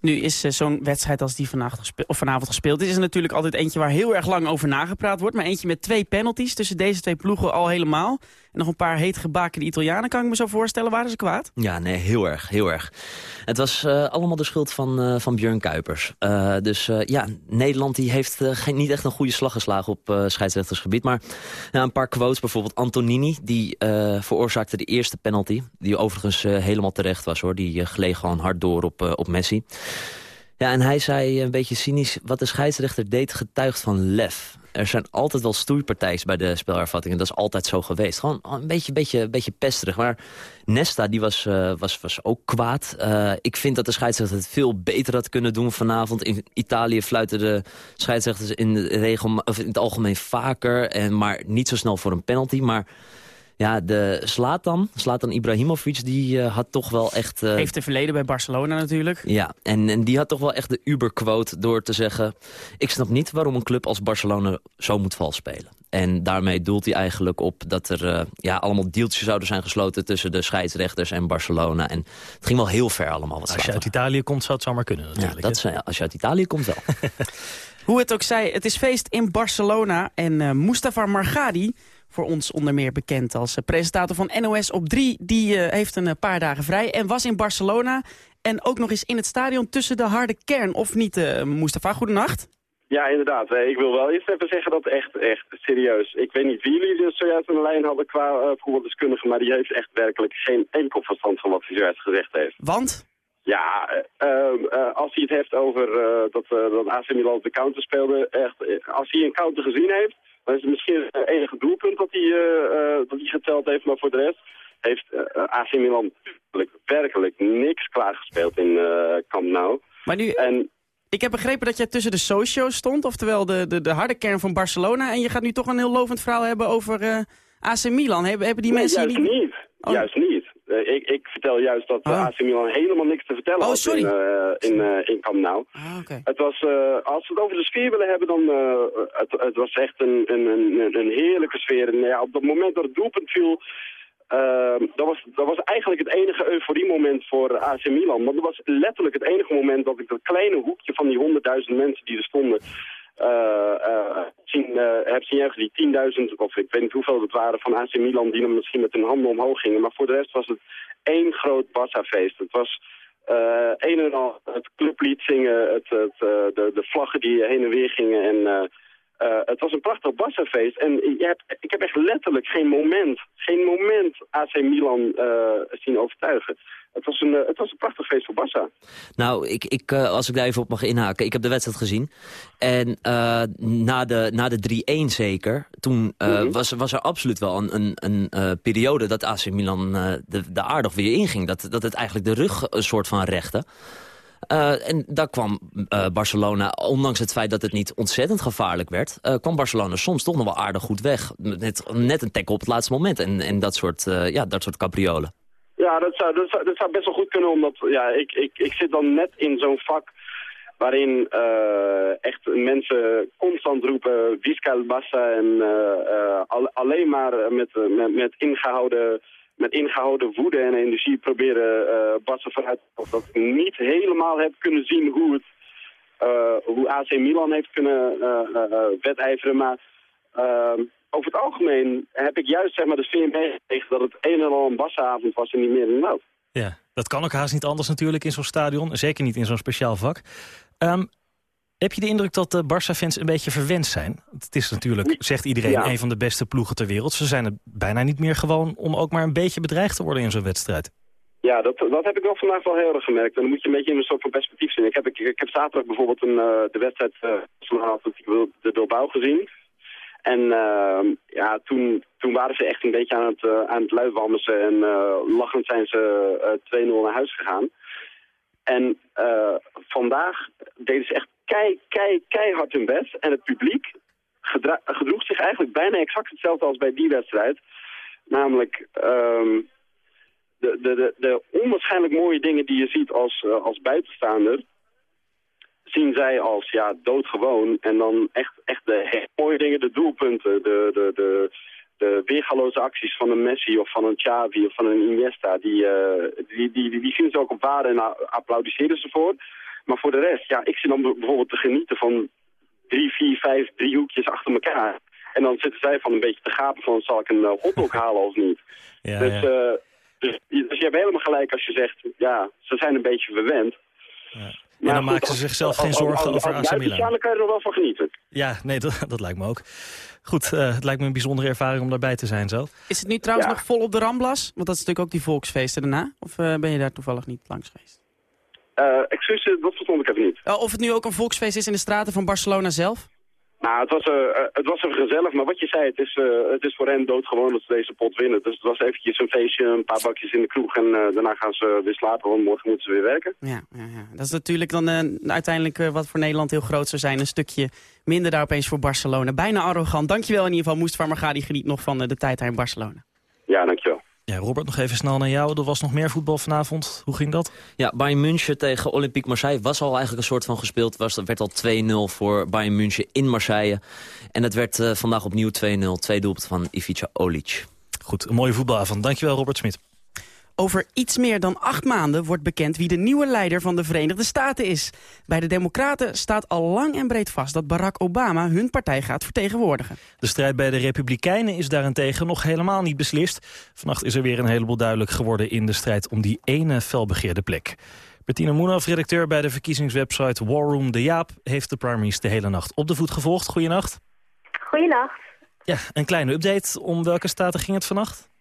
Nu is uh, zo'n wedstrijd als die vanavond, gespe of vanavond gespeeld. Dit is natuurlijk altijd eentje waar heel erg lang over nagepraat wordt. Maar eentje met twee penalties tussen deze twee ploegen al helemaal. En nog een paar heet gebakende Italianen, kan ik me zo voorstellen. Waren ze kwaad? Ja, nee, heel erg, heel erg. Het was uh, allemaal de schuld van, uh, van Björn Kuipers. Uh, dus ja, Nederland die heeft niet echt een goede slag geslagen op scheidsrechtersgebied. Maar een paar quotes, bijvoorbeeld Antonini, die veroorzaakte de eerste penalty. Die overigens helemaal terecht was hoor. Die gleed gewoon hard door op, op Messi. Ja, en hij zei een beetje cynisch... wat de scheidsrechter deed getuigt van lef. Er zijn altijd wel stoeipartijs bij de spelervattingen. Dat is altijd zo geweest. Gewoon een beetje, beetje, beetje pesterig. Maar Nesta die was, uh, was, was ook kwaad. Uh, ik vind dat de scheidsrechter het veel beter had kunnen doen vanavond. In Italië fluiten de scheidsrechters in, de regel, of in het algemeen vaker. En, maar niet zo snel voor een penalty. Maar ja, de Slatan, Slatan Ibrahimovic, die uh, had toch wel echt... Uh... Heeft een verleden bij Barcelona natuurlijk. Ja, en, en die had toch wel echt de Uber-quote door te zeggen... ik snap niet waarom een club als Barcelona zo moet vals spelen. En daarmee doelt hij eigenlijk op dat er uh, ja, allemaal deeltjes zouden zijn gesloten... tussen de scheidsrechters en Barcelona. En het ging wel heel ver allemaal. Wat als je uit Italië komt, zou het zomaar kunnen natuurlijk. Ja, dat is, als je uit Italië komt wel. <laughs> Hoe het ook zij, het is feest in Barcelona. En Mustafa Margadi voor ons onder meer bekend als presentator van NOS op 3. Die uh, heeft een paar dagen vrij en was in Barcelona. En ook nog eens in het stadion tussen de harde kern. Of niet, uh, Mustafa? Goedenacht. Ja, inderdaad. Ik wil wel eerst even zeggen dat echt, echt serieus. Ik weet niet wie jullie dus zojuist aan de lijn hadden qua uh, voetbaldeskundige... maar die heeft echt werkelijk geen enkel verstand van wat hij zojuist gezegd heeft. Want? Ja, uh, uh, als hij het heeft over dat, dat AC Milan de counter speelde... Echt, als hij een counter gezien heeft dat is misschien het enige doelpunt dat hij, uh, dat hij geteld heeft. Maar voor de rest heeft uh, AC Milan werkelijk, werkelijk niks klaargespeeld in Camp Nou. Maar nu... En, Ik heb begrepen dat jij tussen de socio's stond, oftewel de, de, de harde kern van Barcelona. En je gaat nu toch een heel lovend verhaal hebben over uh, AC Milan. Hebben, hebben die Nee, mensen juist hier niet... niet. Juist niet. Eh, ik, ik vertel juist dat uh, AC Milan helemaal niks te vertellen Oh, had sorry. in, eh, in, in Camp Nou. Ah. Het was, als we het over de sfeer willen hebben, dan uh, het, het was echt een, een, een, een heerlijke sfeer. En ja, op het moment dat het doelpunt viel, uh, dat, was, dat was eigenlijk het enige euforie-moment voor AC Milan. Want dat was letterlijk het enige moment dat ik dat kleine hoekje van die honderdduizend mensen die er stonden... Uh, uh, zien, uh, heb zien juichen die 10.000, of ik weet niet hoeveel het waren, van AC Milan die dan misschien met hun handen omhoog gingen. Maar voor de rest was het één groot Barça-feest. Het was een en al het clublied zingen, het, het, de, de vlaggen die heen en weer gingen. En het was een prachtig Barça-feest. En je hebt, ik heb echt letterlijk geen moment, geen moment AC Milan zien overtuigen. Het was, een, het was een prachtig feest voor Barça. Nou, ik, ik, als ik daar even op mag inhaken. Ik heb de wedstrijd gezien. En na de, na de 3-1 zeker, toen mm -hmm. was, was er absoluut wel een, een, een periode dat AC Milan de, de aardig weer inging. Dat, dat het eigenlijk de rug een soort van rechte. En daar kwam Barcelona, ondanks het feit dat het niet ontzettend gevaarlijk werd... kwam Barcelona soms toch nog wel aardig goed weg. Net, net een tackle op het laatste moment en, en dat, soort, ja, dat soort capriolen. Ja, dat zou, dat, zou, best wel goed kunnen, omdat ja, ik, ik, ik zit dan net in zo'n vak waarin echt mensen constant roepen Visca en uh, uh, al, alleen maar met, met, met, ingehouden, met ingehouden woede en energie proberen uh, Bassa vooruit of dat ik niet helemaal heb kunnen zien hoe het hoe AC Milan heeft kunnen wedijveren, maar over het algemeen heb ik juist zeg maar, de sfeer meegekregen dat het een en al een bassenavond was en niet meer dan dat. Ja, dat kan ook haast niet anders natuurlijk in zo'n stadion. Zeker niet in zo'n speciaal vak. Um, heb je de indruk dat de Barça-fans een beetje verwend zijn? Het is natuurlijk, zegt iedereen, ja. een van de beste ploegen ter wereld. Ze zijn het bijna niet meer gewoon om ook maar een beetje bedreigd te worden in zo'n wedstrijd. Ja, dat, dat heb ik wel vandaag wel heel erg gemerkt. En dan moet je een beetje in een soort van perspectief zien. Ik heb, ik, ik heb zaterdag bijvoorbeeld een, uh, de wedstrijd uh, de Bilbao gezien. En uh, ja, toen, toen waren ze echt een beetje aan het, uh, aan het en lachend zijn ze 2-0 naar huis gegaan. En vandaag deden ze echt kei, kei, keihard hun best. En het publiek gedroeg zich eigenlijk bijna exact hetzelfde als bij die wedstrijd. Namelijk um, de, de, de, de onwaarschijnlijk mooie dingen die je ziet als, als buitenstaander zien zij als ja, doodgewoon. En dan echt, echt de mooie dingen, de doelpunten, de, de, de, de weergaloze acties van een Messi of van een Xavi of van een Iniesta. Die, uh, die, die, die, die zien ze ook op waarde en applaudisseren ze voor. Maar voor de rest, ja, ik zit dan bijvoorbeeld te genieten van drie, vier, vijf driehoekjes achter elkaar. En dan zitten zij van een beetje te gapen van, zal ik een uh, hotdog <laughs> halen of niet? Ja, dus, ja. Uh, dus, dus je hebt helemaal gelijk als je zegt, ja, ze zijn een beetje verwend. Ja. En dan maken ze zichzelf geen zorgen over AC Milan. Daar kan je er wel van genieten. Ja, nee, dat, dat lijkt me ook. Goed, uh, het lijkt me een bijzondere ervaring om daarbij te zijn zelf. Is het nu trouwens ja. nog vol op de Ramblas? Want dat is natuurlijk ook die volksfeesten daarna. Of uh, ben je daar toevallig niet langs geweest? Uh, excuus, dat verstond ik even niet. of het nu ook een volksfeest is in de straten van Barcelona zelf? Nou, het was, uh, het was even gezellig, maar wat je zei, het is, uh, het is voor hen doodgewoon dat ze deze pot winnen. Dus het was eventjes een feestje, een paar bakjes in de kroeg en daarna gaan ze weer slapen, want morgen moeten ze weer werken. Ja, ja, ja. dat is natuurlijk dan uiteindelijk wat voor Nederland heel groot zou zijn. Een stukje minder daar opeens voor Barcelona. Bijna arrogant. Dankjewel in ieder geval, Moest Farmagadi geniet nog van de tijd daar in Barcelona. Ja, Robert, nog even snel naar jou. Er was nog meer voetbal vanavond. Hoe ging dat? Ja, Bayern München tegen Olympique Marseille was al eigenlijk een soort van gespeeld. Was, het werd al 2-0 voor Bayern München in Marseille. En het werd uh, vandaag opnieuw 2-0. Twee doelpunten van Ivica Olic. Goed, een mooie voetbalavond. Dankjewel, Robert Smit. Over iets meer dan acht maanden wordt bekend wie de nieuwe leider van de Verenigde Staten is. Bij de Democraten staat al lang en breed vast dat Barack Obama hun partij gaat vertegenwoordigen. De strijd bij de Republikeinen is daarentegen nog helemaal niet beslist. Vannacht is er weer een heleboel duidelijk geworden in de strijd om die ene felbegeerde plek. Bertine Moenhoff, redacteur bij de verkiezingswebsite Warroom de Jaap... heeft de primaries de hele nacht op de voet gevolgd. Goedenacht. Goedenacht. Ja, een kleine update. Om welke staten ging het vannacht?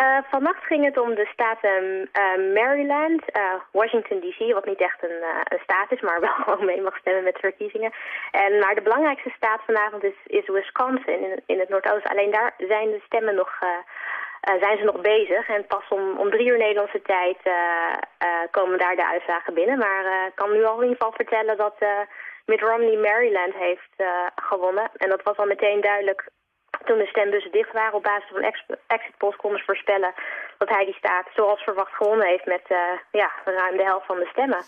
Uh, vannacht ging het om de staten uh, Maryland, uh, Washington D.C., wat niet echt een, een, staat is, maar <laughs> wel gewoon mee mag stemmen met verkiezingen. En, maar de belangrijkste staat vanavond is, is Wisconsin in, in het Noordoosten. Alleen daar zijn de stemmen nog zijn ze nog bezig. En pas om, om drie uur Nederlandse tijd komen daar de uitslagen binnen. Maar ik kan nu al in ieder geval vertellen dat Mitt Romney Maryland heeft gewonnen. En dat was al meteen duidelijk toen de stembussen dicht waren op basis van exit polls konden voorspellen dat hij die staat zoals verwacht gewonnen heeft met ja, ruim de helft van de stemmen.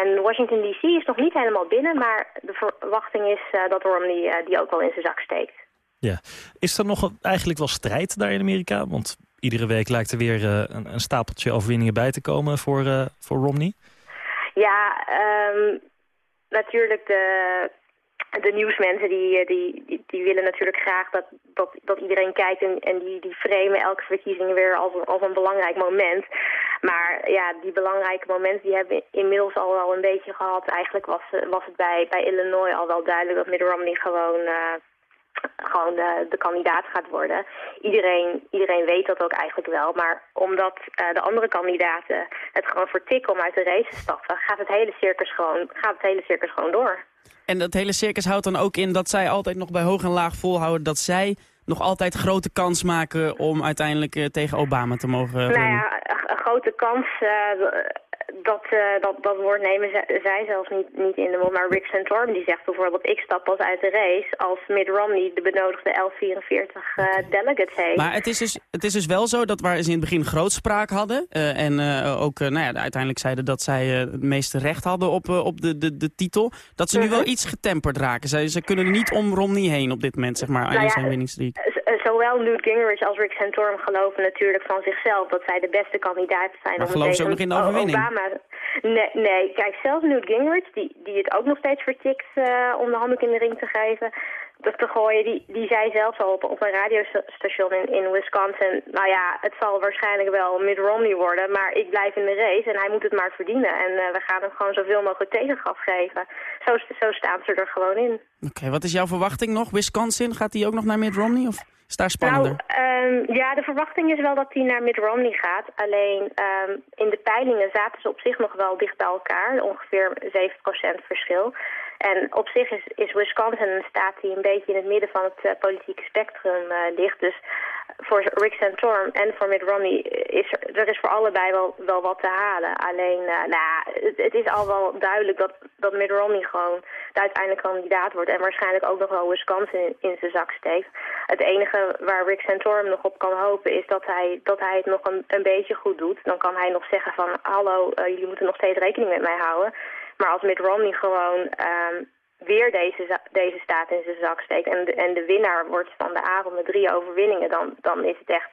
En Washington D.C. is nog niet helemaal binnen, maar de verwachting is uh, dat Romney uh, die ook wel in zijn zak steekt. Ja. Is er nog eigenlijk wel strijd daar in Amerika? Want iedere week lijkt er weer een, een, stapeltje overwinningen bij te komen voor, voor Romney. Ja, um, natuurlijk de de nieuwsmensen die, eh, die, die, die, willen natuurlijk graag dat, dat, dat iedereen kijkt en, en die, die framen elke verkiezing weer als, als een belangrijk moment. Maar ja, die belangrijke momenten die hebben inmiddels al wel een beetje gehad. Eigenlijk was, was het bij, bij Illinois al wel duidelijk dat Mitt Romney gewoon... Uh, gewoon de, de, kandidaat gaat worden. Iedereen, iedereen weet dat ook eigenlijk wel. Maar omdat uh, de andere kandidaten het gewoon vertikken om uit de race te stappen... gaat het hele circus gewoon, gaat het hele circus gewoon door. En dat hele circus houdt dan ook in dat zij altijd nog bij hoog en laag volhouden... dat zij nog altijd grote kans maken om uiteindelijk uh, tegen Obama te mogen Nou ja, een grote kans... Uh, dat, uh, dat, dat woord nemen zij zelfs niet, niet in de mond. Maar Rick Santorum die zegt bijvoorbeeld... ik stap pas uit de race als Mitt Romney de benodigde 1144 uh, delegates heeft. Maar het is, dus, het is dus wel zo dat waar ze in het begin grootspraak hadden... Uh, en ook nou ja, uiteindelijk zeiden dat zij het meeste recht hadden op, op de, de, de titel... dat ze nu wel iets getemperd raken. Zij, ze kunnen niet om Romney heen op dit moment, zeg maar, aan nou ja, zijn winningstreak. Zowel Newt Gingrich als Rick Santorum geloven natuurlijk van zichzelf... dat zij de beste kandidaat zijn maar om geloven ze ook nog in de overwinning? Obama Nee, nee, kijk, zelfs Newt Gingrich, die, die het ook nog steeds vertikt uh, om de handdoek in de ring te geven, dat te gooien, die, die zei zelfs al op, op een radiostation in, in Wisconsin, nou ja, het zal waarschijnlijk wel Mitt Romney worden, maar ik blijf in de race en hij moet het maar verdienen. En uh, we gaan hem gewoon zoveel mogelijk tegengas geven. Zo, zo staan ze er gewoon in. Oké, wat is jouw verwachting nog? Wisconsin, gaat hij ook nog naar Mitt Romney? Of? Is? Nou, um, ja, de verwachting is wel dat hij naar Mitt Romney gaat. Alleen um, in de peilingen zaten ze op zich nog wel dicht bij elkaar. Ongeveer 7% verschil. En op zich is, is Wisconsin een staat die een beetje in het midden van het uh, politieke spectrum uh, ligt. Dus voor Rick Santorum en voor Mitt Romney is er, er is voor allebei wel, wel wat te halen. Alleen, uh, nou, het, het, is al wel duidelijk dat, dat Mitt Romney gewoon de uiteindelijke kandidaat wordt. En waarschijnlijk ook nog wel Wisconsin in, in zijn zak steekt. Het enige waar Rick Santorum nog op kan hopen is dat hij, dat hij het nog een, een beetje goed doet. Dan kan hij nog zeggen van, hallo, jullie moeten nog steeds rekening met mij houden. Maar als Mitt Romney gewoon um, weer deze, deze staat in zijn zak steekt... en de, en de winnaar wordt van de avond met drie overwinningen... dan, dan is het echt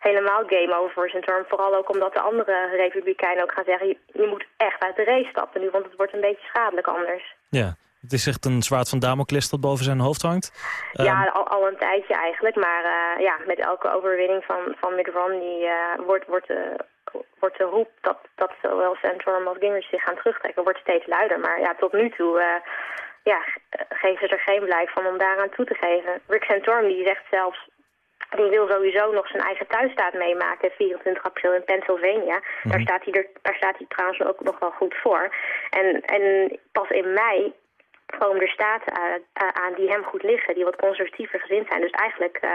helemaal game over voor zijn term. Vooral ook omdat de andere republikeinen ook gaan zeggen... Je, je, moet echt uit de race stappen nu, want het wordt een beetje schadelijk anders. Ja, het is echt een zwaard van Damocles dat boven zijn hoofd hangt. Ja, um... al, al, een tijdje eigenlijk. Maar uh, ja, met elke overwinning van, van Mitt Romney uh, wordt, wordt, uh, wordt de roep dat, dat zowel Santorum als Gingrich zich gaan terugtrekken, wordt steeds luider. Maar ja, tot nu toe uh, ja, geven ze er geen blijk van om daaraan toe te geven. Rick Santorum die zegt zelfs, die wil sowieso nog zijn eigen thuisstaat meemaken, 24 april in Pennsylvania. Mm. Daar, staat hij er, daar staat hij trouwens ook nog wel goed voor. En, en pas in mei komen er staten aan die hem goed liggen, die wat conservatiever gezind zijn. Dus eigenlijk... Uh,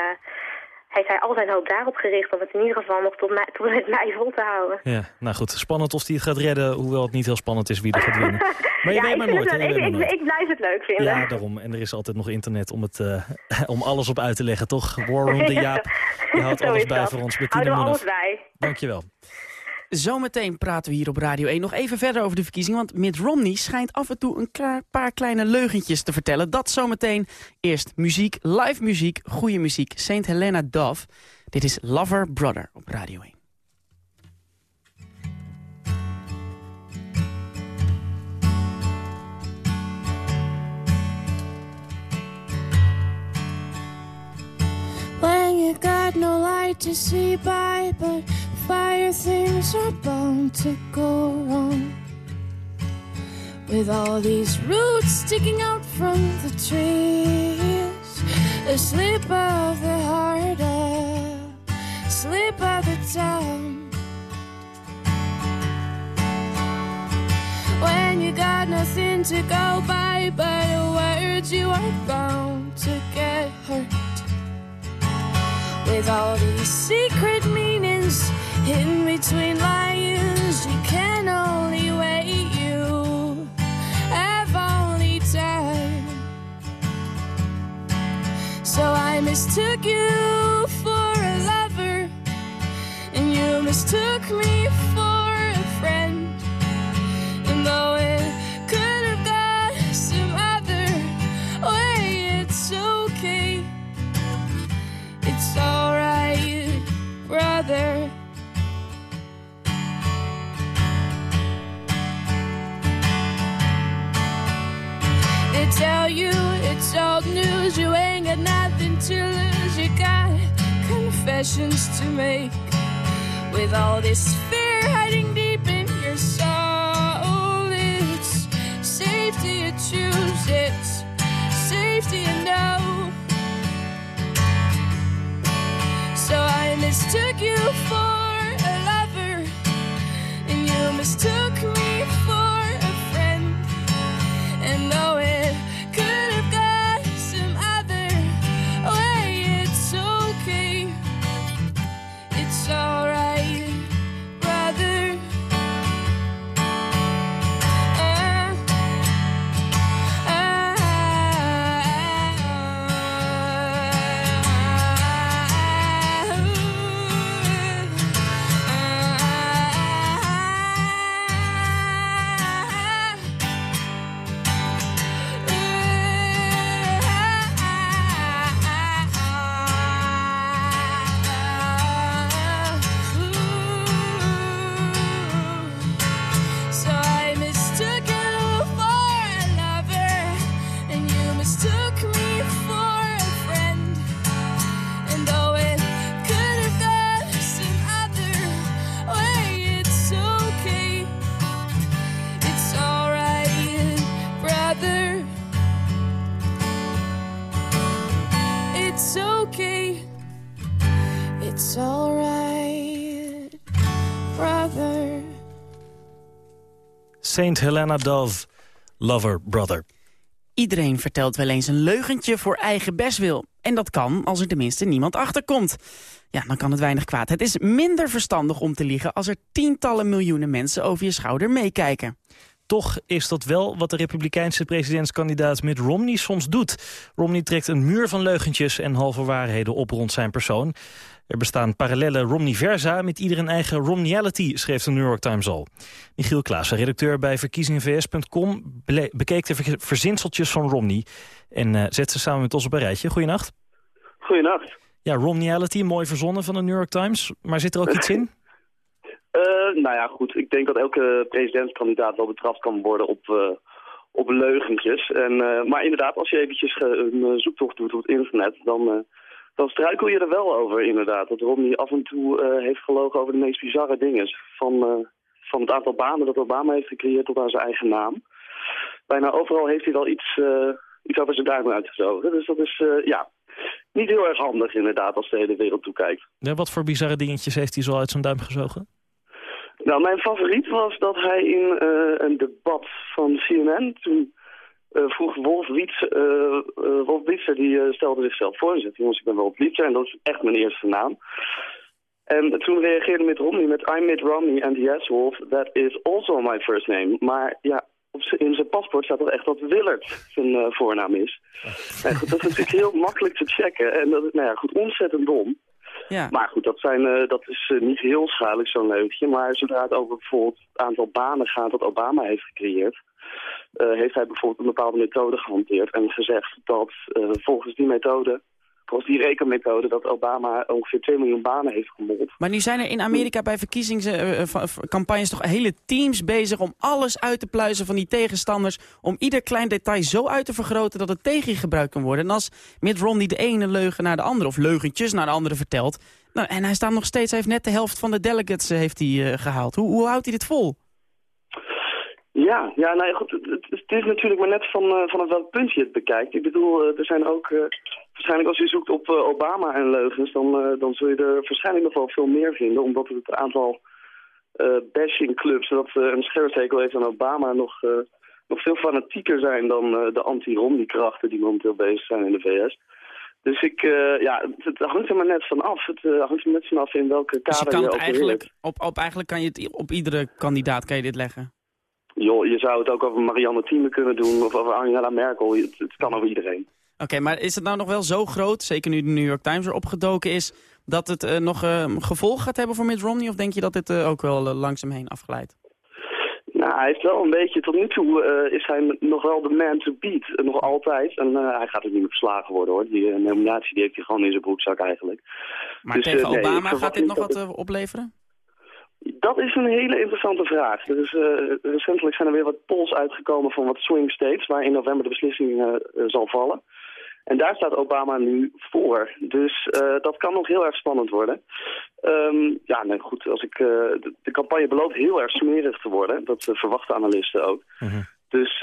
heeft hij al zijn hoop daarop gericht om het in ieder geval nog tot, mei, <laughs> tot met mei vol te houden. Ja, nou goed, spannend of hij het gaat redden, hoewel het niet heel spannend is wie er gaat winnen. <laughs> Maar je ja, weet maar nooit. ik, ik, ik, blijf het leuk vinden. Ja, daarom. En er is altijd nog internet om, het, uh, <laughs> om alles op uit te leggen, toch? Warroom de Jaap, die houdt alles bij voor ons. Houden we alles bij. Dankjewel. Zometeen praten we hier op Radio 1 nog even verder over de verkiezingen. Want Mitt Romney schijnt af en toe een paar kleine leugentjes te vertellen. Dat zometeen. Eerst muziek, live muziek, goede muziek. Saint Helena Dove. Dit is Lover Brother op Radio 1. When you got no light to see by, but fire things are bound to go wrong. With all these roots sticking out from the trees, a slip of the heart, a slip of the tongue. When you got nothing to go by but the words, you are bound to get hurt with all these secret meanings in between lines. You can only wait, you have only time. So I mistook you for a lover, and you mistook me for a friend. And though it could have gone some other way, it's okay. It's alright, brother. Tell you it's old news, you ain't got nothing to lose. You got confessions to make with all this fear hiding deep in your soul. It's safety you choose, it's safety you know. So I mistook you for Saint Helena Dove, Lover Brother. Iedereen vertelt wel eens een leugentje voor eigen bestwil. En dat kan als er tenminste niemand achterkomt. Ja, dan kan het weinig kwaad. Het is minder verstandig om te liegen als er tientallen miljoenen mensen over je schouder meekijken. Toch is dat wel wat de republikeinse presidentskandidaat Mitt Romney soms doet. Romney trekt een muur van leugentjes en halve waarheden op rond zijn persoon. Er bestaan parallele Romney-versa met ieder een eigen Romneyality, schreef de New York Times al. Michiel Klaassen, redacteur bij verkiezingenvs.com, bekeek de ver- verzinseltjes van Romney en eh, zet ze samen met ons op een rijtje. Goedenacht. Goedenacht. Ja, Romneyality, mooi verzonnen van de New York Times, maar zit er ook iets in? <laughs> Eh, nou ja, goed. Ik denk dat elke presidentskandidaat wel betrapt kan worden op, eh, op leugentjes. En, eh, maar inderdaad, als je eventjes een zoektocht doet op het internet, dan, eh, dan struikel je er wel over inderdaad. Dat Romney af en toe eh, heeft gelogen over de meest bizarre dingen. Van, eh, van het aantal banen dat Obama heeft gecreëerd tot aan zijn eigen naam. Bijna overal heeft hij wel iets, eh, iets over zijn duim uitgezogen. Dus dat is, ja, niet heel erg handig inderdaad als de hele wereld toekijkt. Ja, wat voor bizarre dingetjes heeft hij zo uit zijn duim gezogen? Nou, mijn favoriet was dat hij in een debat van CNN... toen vroeg Wolf Wietse, eh, eh, Wolf Wietse, die eh, stelde zichzelf voor. Hij zei, jongens, ik ben Wolf Wietse en dat is echt mijn eerste naam. En toen reageerde Mitt Romney met... I'm Mitt Romney and yes, Wolf, that is also my first name. Maar ja, in zijn paspoort staat er echt dat Willard zijn eh, voornaam is. <laughs> Goed, dat is natuurlijk heel makkelijk te checken. En dat is, nou ja, goed, ontzettend dom. Ja. Maar goed, dat, zijn, eh, dat is eh, niet heel schadelijk, zo'n leugentje. Maar zodra het over bijvoorbeeld het aantal banen gaat dat Obama heeft gecreëerd... eh, heeft hij bijvoorbeeld een bepaalde methode gehanteerd en gezegd dat eh, volgens die methode, volgens die rekenmethode, dat Obama ongeveer 2 miljoen banen heeft gemold. Maar nu zijn er in Amerika bij verkiezingscampagnes toch hele teams bezig om alles uit te pluizen van die tegenstanders. Om ieder klein detail zo uit te vergroten dat het tegen je gebruikt kan worden. En als Mitt Romney de ene leugen naar de andere, of leugentjes naar de andere vertelt. Nou, en hij staat nog steeds, hij heeft net de helft van de delegates eh, heeft hij, eh, gehaald. Hoe, hoe houdt hij dit vol? Ja, ja nou ja, goed, het, is natuurlijk maar net van, eh, vanaf welk punt je het bekijkt. Ik bedoel, eh, er zijn ook, eh, waarschijnlijk als je zoekt op Obama en leugens, dan, dan zul je er waarschijnlijk nog wel veel meer vinden. Omdat het aantal bashingclubs dat een scherpstekel heeft aan Obama nog, nog veel fanatieker zijn dan de anti-Romney-krachten die momenteel bezig zijn in de VS. Dus ik, uh, ja, het, hangt er maar net van af. Het uh, hangt er net vanaf in welke kader dus je, kan je het eigenlijk, op, op, eigenlijk kan je het op iedere kandidaat kan je dit leggen? Joh, je zou het ook over Marianne Thieme kunnen doen of over Angela Merkel. Het, het kan over iedereen. Oké, maar is het nou nog wel zo groot, zeker nu de New York Times er opgedoken is, dat het uh, nog uh, gevolg gaat hebben voor Mitt Romney? Of denk je dat dit uh, ook wel langzaam heen afgeleid? Nou, hij heeft wel een beetje, tot nu toe is hij nog wel de man to beat, nog altijd. En hij gaat ook niet meer verslagen worden hoor. Die nominatie die heeft hij gewoon in zijn broekzak eigenlijk. Maar dus, tegen Obama gaat dit nog wat het... opleveren? Dat is een hele interessante vraag. Er is, recentelijk zijn er weer wat polls uitgekomen van wat swing states, waar in november de beslissing zal vallen. En daar staat Obama nu voor. Dus uh, dat kan nog heel erg spannend worden. Um, ja, nee, goed. Als ik, de, de, campagne belooft heel erg smerig te worden. Dat verwachten analisten ook. Mm -hmm. Dus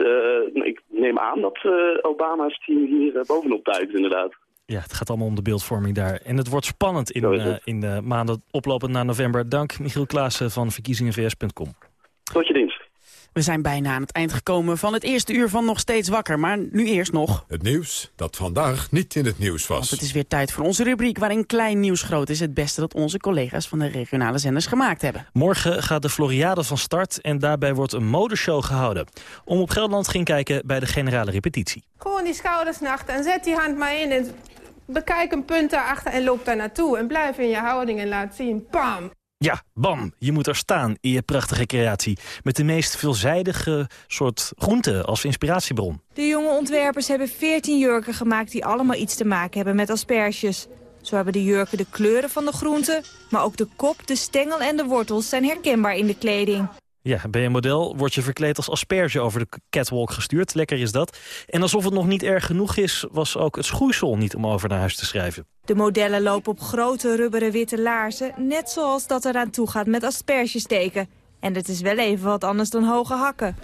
ik neem aan dat Obama's team hier bovenop duikt, inderdaad. Ja, het gaat allemaal om de beeldvorming daar. En het wordt spannend in, in de maanden oplopend naar november. Dank Michiel Klaassen van verkiezingenvs.com. Tot je dienst. We zijn bijna aan het eind gekomen van het eerste uur van Nog Steeds Wakker. Maar nu eerst nog... Het nieuws dat vandaag niet in het nieuws was. Want het is weer tijd voor onze rubriek waarin klein nieuws groot is. Het beste dat onze collega's van de regionale zenders gemaakt hebben. Morgen gaat de Floriade van start en daarbij wordt een modeshow gehouden. Om op Gelderland ging kijken bij de generale repetitie. Gewoon die schouders nachten en zet die hand maar in en bekijk een punt daarachter en loop daar naartoe. En blijf in je houding en laat zien. Bam! Ja, bam, je moet er staan in je prachtige creatie. Met de meest veelzijdige soort groenten als inspiratiebron. De jonge ontwerpers hebben 14 jurken gemaakt die allemaal iets te maken hebben met asperges. Zo hebben de jurken de kleuren van de groenten, maar ook de kop, de stengel en de wortels zijn herkenbaar in de kleding. Ja, ben je model, word je verkleed als asperge over de catwalk gestuurd. Lekker is dat. En alsof het nog niet erg genoeg is, was ook het schoeisel niet om over naar huis te schrijven. De modellen lopen op grote rubberen witte laarzen, net zoals dat eraan toe gaat met aspergesteken. En het is wel even wat anders dan hoge hakken.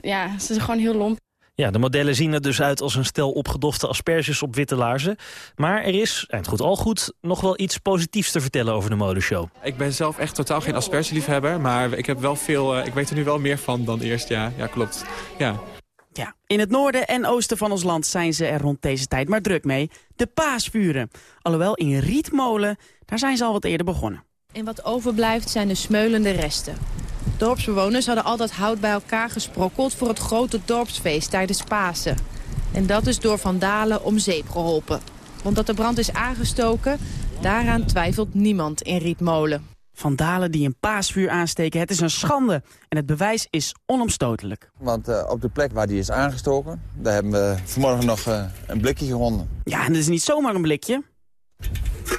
Ja, ze zijn gewoon heel lomp. Ja, de modellen zien er dus uit als een stel opgedofte asperges op witte laarzen. Maar er is, eind goed al goed, nog wel iets positiefs te vertellen over de modeshow. Ik ben zelf echt totaal geen aspergeliefhebber, maar ik, heb wel veel, uh, ik weet er nu wel meer van dan eerst. Ja, ja klopt. Ja. Ja, in het noorden en oosten van ons land zijn ze er rond deze tijd maar druk mee. De paasvuren. Alhoewel in Rietmolen, daar zijn ze al wat eerder begonnen. En wat overblijft zijn de smeulende resten. Dorpsbewoners hadden al dat hout bij elkaar gesprokkeld voor het grote dorpsfeest tijdens Pasen. En dat is door vandalen om zeep geholpen. Want dat de brand is aangestoken, daaraan twijfelt niemand in Rietmolen. Vandalen die een paasvuur aansteken, het is een schande. En het bewijs is onomstotelijk. Want uh, op de plek waar die is aangestoken, daar hebben we vanmorgen nog uh, een blikje gevonden. Ja, en dat is niet zomaar een blikje.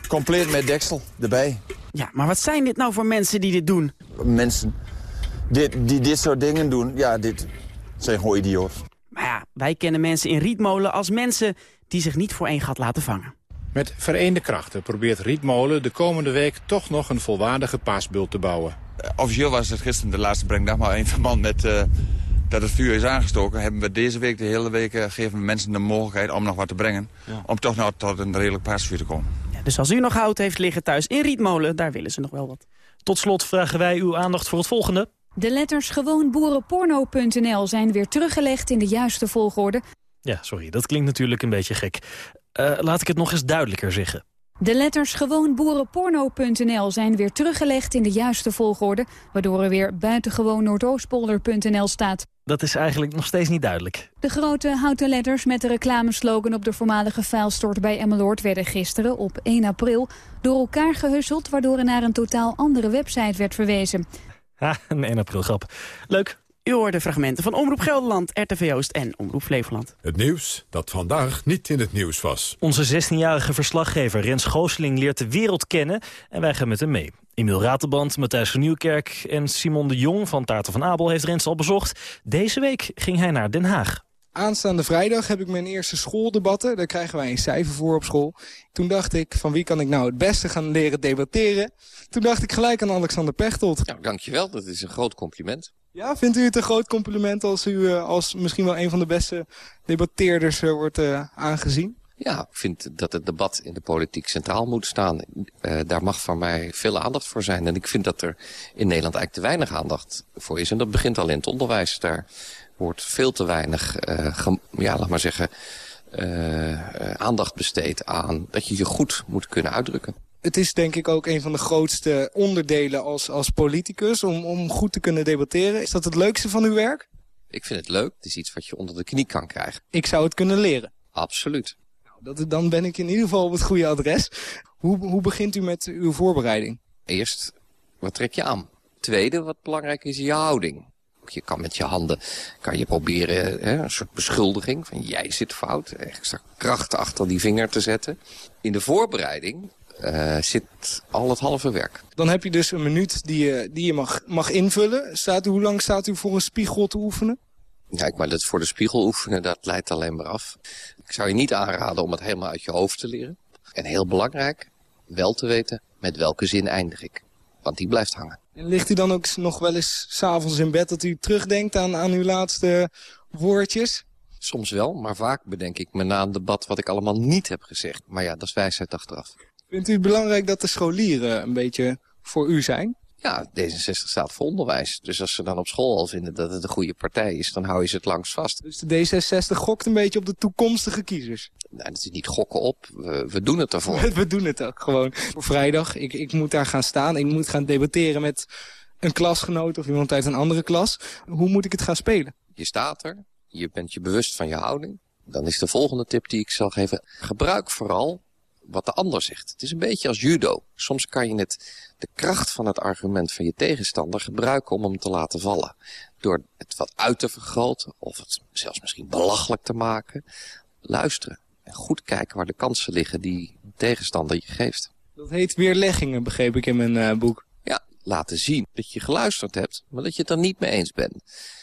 Compleet met deksel erbij. Ja, maar wat zijn dit nou voor mensen die dit doen? Mensen dit, die dit soort dingen doen, ja, dit zijn gewoon idioot. Maar ja, wij kennen mensen in Rietmolen als mensen die zich niet voor één gat laten vangen. Met vereende krachten probeert Rietmolen de komende week toch nog een volwaardige paasbult te bouwen. Uh, officieel was het gisteren de laatste brengdag, maar in verband met uh, dat het vuur is aangestoken... hebben we deze week, de hele week, uh, geven we mensen de mogelijkheid om nog wat te brengen. Ja. Om toch nog tot een redelijk paasvuur te komen. Ja, dus als u nog hout heeft liggen thuis in Rietmolen, daar willen ze nog wel wat. Tot slot vragen wij uw aandacht voor het volgende. De letters gewoonboerenporno.nl zijn weer teruggelegd in de juiste volgorde. Ja, sorry, dat klinkt natuurlijk een beetje gek. Uh, laat ik het nog eens duidelijker zeggen. De letters gewoonboerenporno.nl zijn weer teruggelegd in de juiste volgorde... waardoor er weer buitengewoon noordoostpolder.nl staat. Dat is eigenlijk nog steeds niet duidelijk. De grote houten letters met de reclameslogan op de voormalige vuilstort bij Emmeloord... werden gisteren, op 1 april, door elkaar gehusseld... waardoor er naar een totaal andere website werd verwezen. Ha, <laughs> een 1 april grap. Leuk. U hoorde fragmenten van Omroep Gelderland, RTV Oost en Omroep Flevoland. Het nieuws dat vandaag niet in het nieuws was. Onze 16-jarige verslaggever Rens Gooseling leert de wereld kennen en wij gaan met hem mee. Emiel Ratenband, Matthijs van Nieuwkerk en Simon de Jong van Taarten van Abel heeft Rens al bezocht. Deze week ging hij naar Den Haag. Aanstaande vrijdag heb ik mijn eerste schooldebatten. Daar krijgen wij een cijfer voor op school. Toen dacht ik, van wie kan ik nou het beste gaan leren debatteren? Toen dacht ik gelijk aan Alexander Pechtold. Nou, dankjewel. Dat is een groot compliment. Ja, vindt u het een groot compliment als u als misschien wel een van de beste debatteerders wordt uh, aangezien? Ja, ik vind dat het debat in de politiek centraal moet staan. Uh, daar mag van mij veel aandacht voor zijn. En ik vind dat er in Nederland eigenlijk te weinig aandacht voor is. En dat begint al in het onderwijs. Daar wordt veel te weinig, uh, ja, laat maar zeggen, eh, eh, aandacht besteedt aan dat je je goed moet kunnen uitdrukken. Het is denk ik ook een van de grootste onderdelen als, als politicus om, om goed te kunnen debatteren. Is dat het leukste van uw werk? Ik vind het leuk. Het is iets wat je onder de knie kan krijgen. Ik zou het kunnen leren. Absoluut. Dat, dan ben ik in ieder geval op het goede adres. Hoe, hoe begint u met uw voorbereiding? Eerst, wat trek je aan? Tweede, wat belangrijk is, je houding. Je kan met je handen kan je proberen hè, een soort beschuldiging van jij zit fout. Extra kracht achter die vinger te zetten. In de voorbereiding uh, zit al het halve werk. Dan heb je dus een minuut die je, die je mag, mag invullen. Staat u, hoe lang staat u voor een spiegel te oefenen? Ja, maar dat voor de spiegel oefenen, dat leidt alleen maar af. Ik zou je niet aanraden om het helemaal uit je hoofd te leren. En heel belangrijk, wel te weten met welke zin eindig ik. Want die blijft hangen. En ligt u dan ook nog wel eens s'avonds in bed dat u terugdenkt aan, aan uw laatste woordjes? Soms wel, maar vaak bedenk ik me na een debat wat ik allemaal niet heb gezegd. Maar ja, dat is wijsheid achteraf. Vindt u het belangrijk dat de scholieren een beetje voor u zijn? Ja, D66 staat voor onderwijs. Dus als ze dan op school al vinden dat het een goede partij is, dan hou je ze het langs vast. Dus de D66 gokt een beetje op de toekomstige kiezers? Nou, dat is niet gokken op. We, we doen het ervoor. <laughs> We, doen het ook gewoon. Voor vrijdag, ik, ik moet daar gaan staan. Ik moet gaan debatteren met een klasgenoot of iemand uit een andere klas. Hoe moet ik het gaan spelen? Je staat er. Je bent je bewust van je houding. Dan is de volgende tip die ik zal geven. Gebruik vooral wat de ander zegt. Het is een beetje als judo. Soms kan je het, de kracht van het argument van je tegenstander gebruiken om hem te laten vallen. Door het wat uit te vergroten of het zelfs misschien belachelijk te maken. Luisteren en goed kijken waar de kansen liggen die tegenstander je geeft. Dat heet weerleggingen, begreep ik in mijn uh, boek. Laten zien dat je geluisterd hebt, maar dat je het er niet mee eens bent.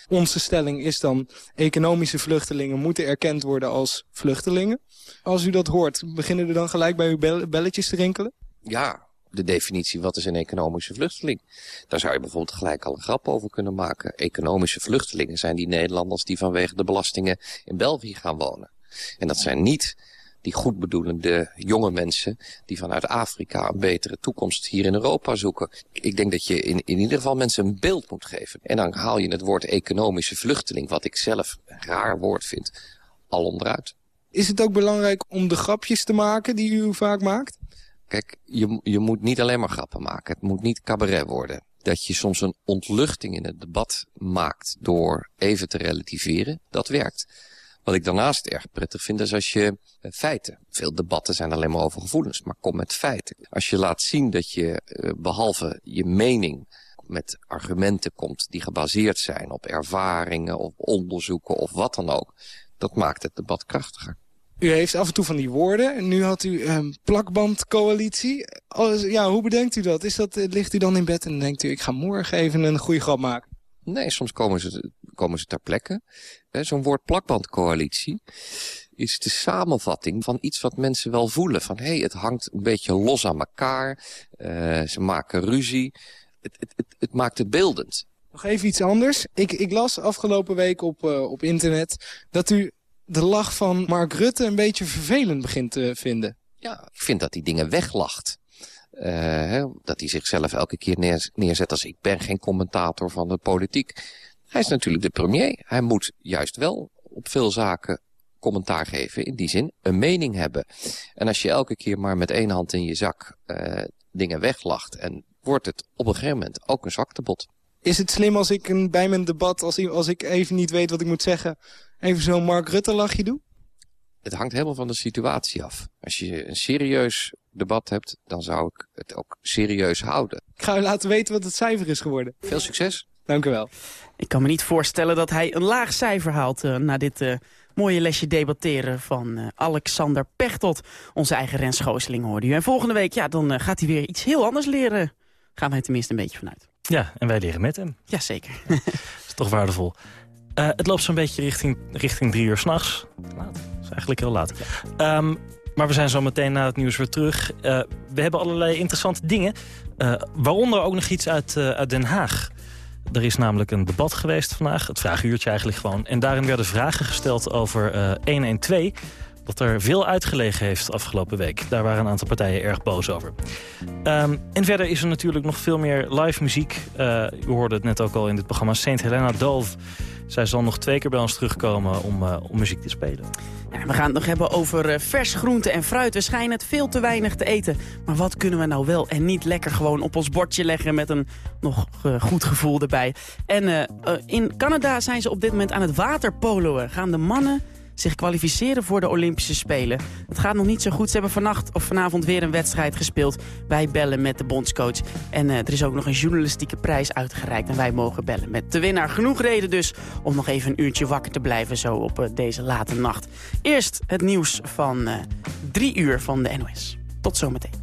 Onze stelling is dan, economische vluchtelingen moeten erkend worden als vluchtelingen. Als u dat hoort, beginnen er dan gelijk bij uw belletjes te rinkelen? Ja, de definitie wat is een economische vluchteling. Daar zou je bijvoorbeeld gelijk al een grap over kunnen maken. Economische vluchtelingen zijn die Nederlanders die vanwege de belastingen in België gaan wonen. En dat zijn niet die goedbedoelende jonge mensen die vanuit Afrika een betere toekomst hier in Europa zoeken. Ik denk dat je in, in ieder geval mensen een beeld moet geven. En dan haal je het woord economische vluchteling, wat ik zelf een raar woord vind, al onderuit. Is het ook belangrijk om de grapjes te maken die u vaak maakt? Kijk, je, je moet niet alleen maar grappen maken. Het moet niet cabaret worden. Dat je soms een ontluchting in het debat maakt door even te relativeren, dat werkt. Wat ik daarnaast erg prettig vind is als je feiten... Veel debatten zijn alleen maar over gevoelens, maar kom met feiten. Als je laat zien dat je uh, behalve je mening met argumenten komt die gebaseerd zijn op ervaringen of onderzoeken of wat dan ook. Dat maakt het debat krachtiger. U heeft af en toe van die woorden. En nu had u een plakbandcoalitie. Ja, hoe bedenkt u dat? Is dat? Ligt u dan in bed en denkt u, ik ga morgen even een goede grap maken? Nee, soms komen ze, komen ze ter plekke. Zo'n woord plakbandcoalitie is de samenvatting van iets wat mensen wel voelen. Van hé, hey, het hangt een beetje los aan elkaar. Uh, ze maken ruzie. Het, het, het, het, maakt het beeldend. Nog even iets anders. Ik, ik las afgelopen week op, uh, op internet dat u de lach van Mark Rutte een beetje vervelend begint te vinden. Ja, ik vind dat hij dingen weglacht. Uh, hè, dat hij zichzelf elke keer neer, neerzet als ik ben geen commentator van de politiek. Hij is natuurlijk de premier. Hij moet juist wel op veel zaken commentaar geven. In die zin een mening hebben. En als je elke keer maar met één hand in je zak uh, dingen weglacht... en wordt het op een gegeven moment ook een zwaktebot. Is het slim als ik een, bij mijn debat, als, als ik even niet weet wat ik moet zeggen... even zo'n Mark Rutte lachje doe? Het hangt helemaal van de situatie af. Als je een serieus debat hebt, dan zou ik het ook serieus houden. Ik ga u laten weten wat het cijfer is geworden. Veel succes. Dank u wel. Ik kan me niet voorstellen dat hij een laag cijfer haalt uh, na dit uh, mooie lesje debatteren van uh, Alexander Pechtold. Onze eigen Rens Schooseling hoorde u. En volgende week, ja, dan gaat hij weer iets heel anders leren. Gaan wij tenminste een beetje vanuit. Ja, en wij leren met hem. Jazeker. <laughs> dat is toch waardevol. het loopt zo'n beetje richting, richting drie uur s'nachts. Laat. Dat is eigenlijk heel laat. Ja. Um, maar we zijn zo meteen na het nieuws weer terug. Uh, we hebben allerlei interessante dingen. Uh, waaronder ook nog iets uit, uh, uit Den Haag. Er is namelijk een debat geweest vandaag. Het vraaguurtje eigenlijk gewoon. En daarin werden vragen gesteld over 112. Dat er veel uitgelegen heeft afgelopen week. Daar waren een aantal partijen erg boos over. Um, en verder is er natuurlijk nog veel meer live muziek. u hoorde het net ook al in dit programma. Saint Helena Dove Zij zal nog twee keer bij ons terugkomen om, uh, om muziek te spelen. We gaan het nog hebben over uh, vers groente en fruit. We schijnen het veel te weinig te eten. Maar wat kunnen we nou wel en niet lekker gewoon op ons bordje leggen... met een nog uh, goed gevoel erbij. En in Canada zijn ze op dit moment aan het waterpoloen. Gaan de mannen zich kwalificeren voor de Olympische Spelen. Het gaat nog niet zo goed. Ze hebben vannacht of vanavond weer een wedstrijd gespeeld. Wij bellen met de bondscoach. En uh, er is ook nog een journalistieke prijs uitgereikt. En wij mogen bellen met de winnaar. Genoeg reden dus om nog even een uurtje wakker te blijven zo op uh, deze late nacht. Eerst het nieuws van uh, drie uur van de NOS. Tot zometeen.